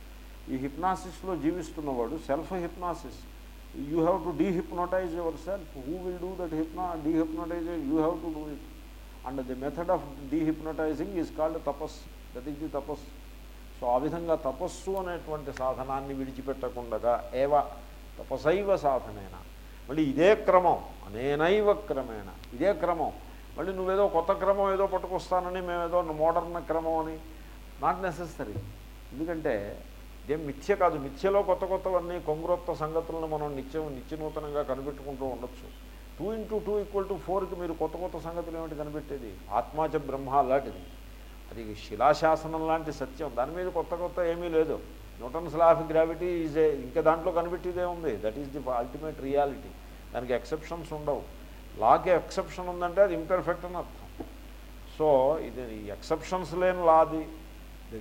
ఈ హిప్నాసిస్లో జీవిస్తున్నవాడు self hypnosis you have to dehypnotize your self who will do that hypno dehypnotize you have to do it and the method of dehypnotizing is called Tapas that is the so ఆ విధంగా తపస్సు అనేటువంటి సాధనాన్ని విడిచిపెట్టకుండా ఏవ తపసైవ సాధనేన. మళ్ళీ ఇదే క్రమం అనేనైవ క్రమేణ. ఇదే క్రమం. మళ్ళీ నువ్వేదో కొత్త క్రమం ఏదో పట్టుకొస్తానని మేమేదో మోడర్న్ క్రమం అని. నాట్ నెసెసరీ ఎందుకంటే ఇదేం మిథ్య కాదు. మిథ్యలో కొత్త కొత్తవన్నీ కొంగురొత్త సంగతులను మనం నిత్యం నిత్యనూతనంగా కనిపెట్టుకుంటూ ఉండొచ్చు. Two into two equal to ఫోర్కి మీరు కొత్త కొత్త సంగతులు ఏమిటి కనిపెట్టేది? ఆత్మాచ బ్రహ్మ లాంటిది. అది శిలాశాసనం లాంటి సత్యం. దాని మీద కొత్త కొత్త ఏమీ లేదు. Newton's law of gravity is a ఇంకా దాంట్లో కనిపెట్టేదే ఉంది. That is the ultimate reality దానికి ఎక్సెప్షన్స్ ఉండవు. లాకి ఎక్సెప్షన్ ఉందంటే అది ఇంపెర్ఫెక్ట్ అని అర్థం సో ఇది ఎక్సెప్షన్స్ లేని లాది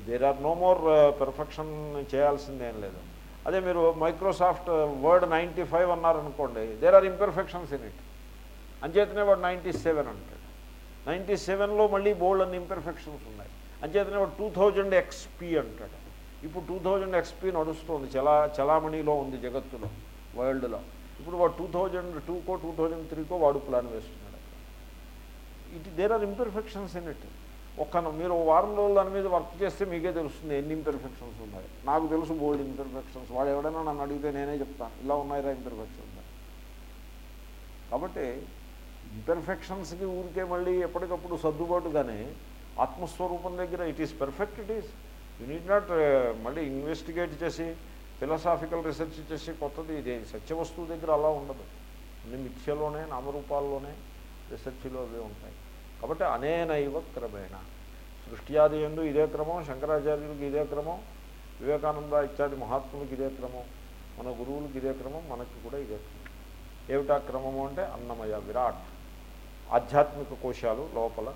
there are no more perfection చేయాల్సిందేం లేదు. అదే మీరు మైక్రోసాఫ్ట్ వర్డ్ నైంటీ ఫైవ్ అన్నారనుకోండి there are imperfections in it అంచేతనే వాడు నైంటీ సెవెన్ అంటాడు. నైంటీ సెవెన్లో మళ్ళీ బోల్డ్ అన్ని ఇంపెర్ఫెక్షన్స్ ఉన్నాయి. అంచేతనే వాడు టూ థౌజండ్ ఎక్స్పీ అంటాడు. ఇప్పుడు టూ థౌజండ్ ఎక్స్పీ నడుస్తుంది చలా చలామణిలో ఉంది జగత్తులో వరల్డ్లో ఇప్పుడు వాడు టూ థౌజండ్ టూకో టూ థౌజండ్ త్రీకో వాడు ప్లాన్ వేస్తున్నాడు. It there are imperfections in it ఒక్క మీరు వారం రోజులు దాని మీద వర్క్ చేస్తే మీకే తెలుస్తుంది ఎన్ని ఇంపెర్ఫెక్షన్స్ ఉన్నాయి. నాకు తెలుసు బోల్డ్ ఇంపెర్ఫెక్షన్స్ వాడు ఎవడైనా నన్ను అడిగితే నేనే చెప్తాను ఇలా ఉన్నాయిరా ఇంపెర్ఫెక్షన్స్ కాబట్టి ఇంపెర్ఫెక్షన్స్కి ఊరికే మళ్ళీ ఎప్పటికప్పుడు సర్దుబాటుగానే ఆత్మస్వరూపం దగ్గర it is perfect it is you need not మళ్ళీ ఇన్వెస్టిగేట్ చేసి ఫిలసాఫికల్ రీసెర్చ్ చేసి కొత్తది ఇది. సత్యవస్తువు దగ్గర అలా ఉండదు. అన్ని మిథ్యలోనే నామరూపాల్లోనే రీసెర్చ్లో అవి ఉంటాయి. కాబట్టి అనేనైవ క్రమేణ. సృష్ట్యాది ఎందు ఇదే క్రమం శంకరాచార్యులకి ఇదే క్రమం వివేకానంద ఇత్యాది మహాత్ములకి ఇదే క్రమం మన గురువులకి ఇదే క్రమం మనకి కూడా ఇదే క్రమం. ఏమిటా క్రమము అంటే అన్నమయ విరాట్. ఆధ్యాత్మిక కోశాలు లోపల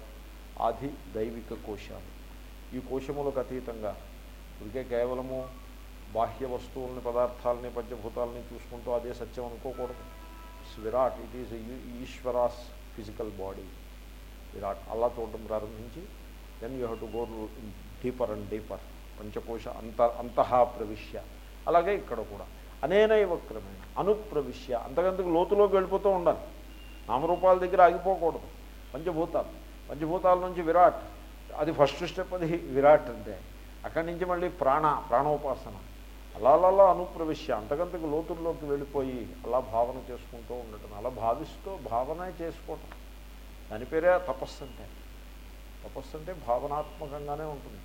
ఆది దైవిక కోశాలు. ఈ కోశములకు అతీతంగా ఇదికే కేవలము బాహ్య వస్తువుల్ని పదార్థాలని పంచభూతాలని చూసుకుంటూ అదే సత్యం అనుకోకూడదు. Virat it is Ishwara's physical body. Virat అలా చూడటం ప్రారంభించి then you have to go deeper and deeper పంచకోశ అంత అంతః ప్రవిశ్య. అలాగే ఇక్కడ కూడా. అనేనైవ క్రమేణ అనుప్రవిశ్య. అంతకంతకు లోతులోకి వెళ్ళిపోతూ ఉండాలి. నామరూపాల దగ్గర ఆగిపోకూడదు. పంచభూతాలు. పంచభూతాల నుంచి విరాట్ అది ఫస్ట్ స్టెప్ అది విరాట్ అంటే అక్కడి నుంచి మళ్ళీ ప్రాణ ప్రాణోపాసన. అలా అలా అనుప్రవిశ్య. అంతకంతకు లోతుల్లోకి వెళ్ళిపోయి అలా భావన చేసుకుంటూ ఉండటం అలా భావిస్తూ భావన చేసుకోవటం. దాని పేరే తపస్సు అంటే తపస్సు అంటే భావనాత్మకంగానే ఉంటుంది.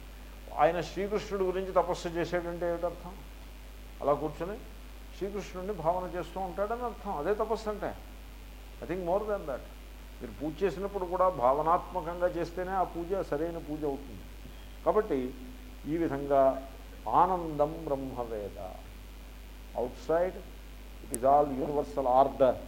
ఆయన శ్రీకృష్ణుడి గురించి తపస్సు చేసేటంటే ఏమిటర్థం? అలా కూర్చొని శ్రీకృష్ణుడిని భావన చేస్తూ ఉంటాడని అర్థం. అదే తపస్సు అంటే I think more than that. మీరు పూజ చేసినప్పుడు కూడా భావనాత్మకంగా చేస్తేనే ఆ పూజ సరైన పూజ అవుతుంది. కాబట్టి ఈ విధంగా ఆనందం బ్రహ్మవేద. Outside it is all universal order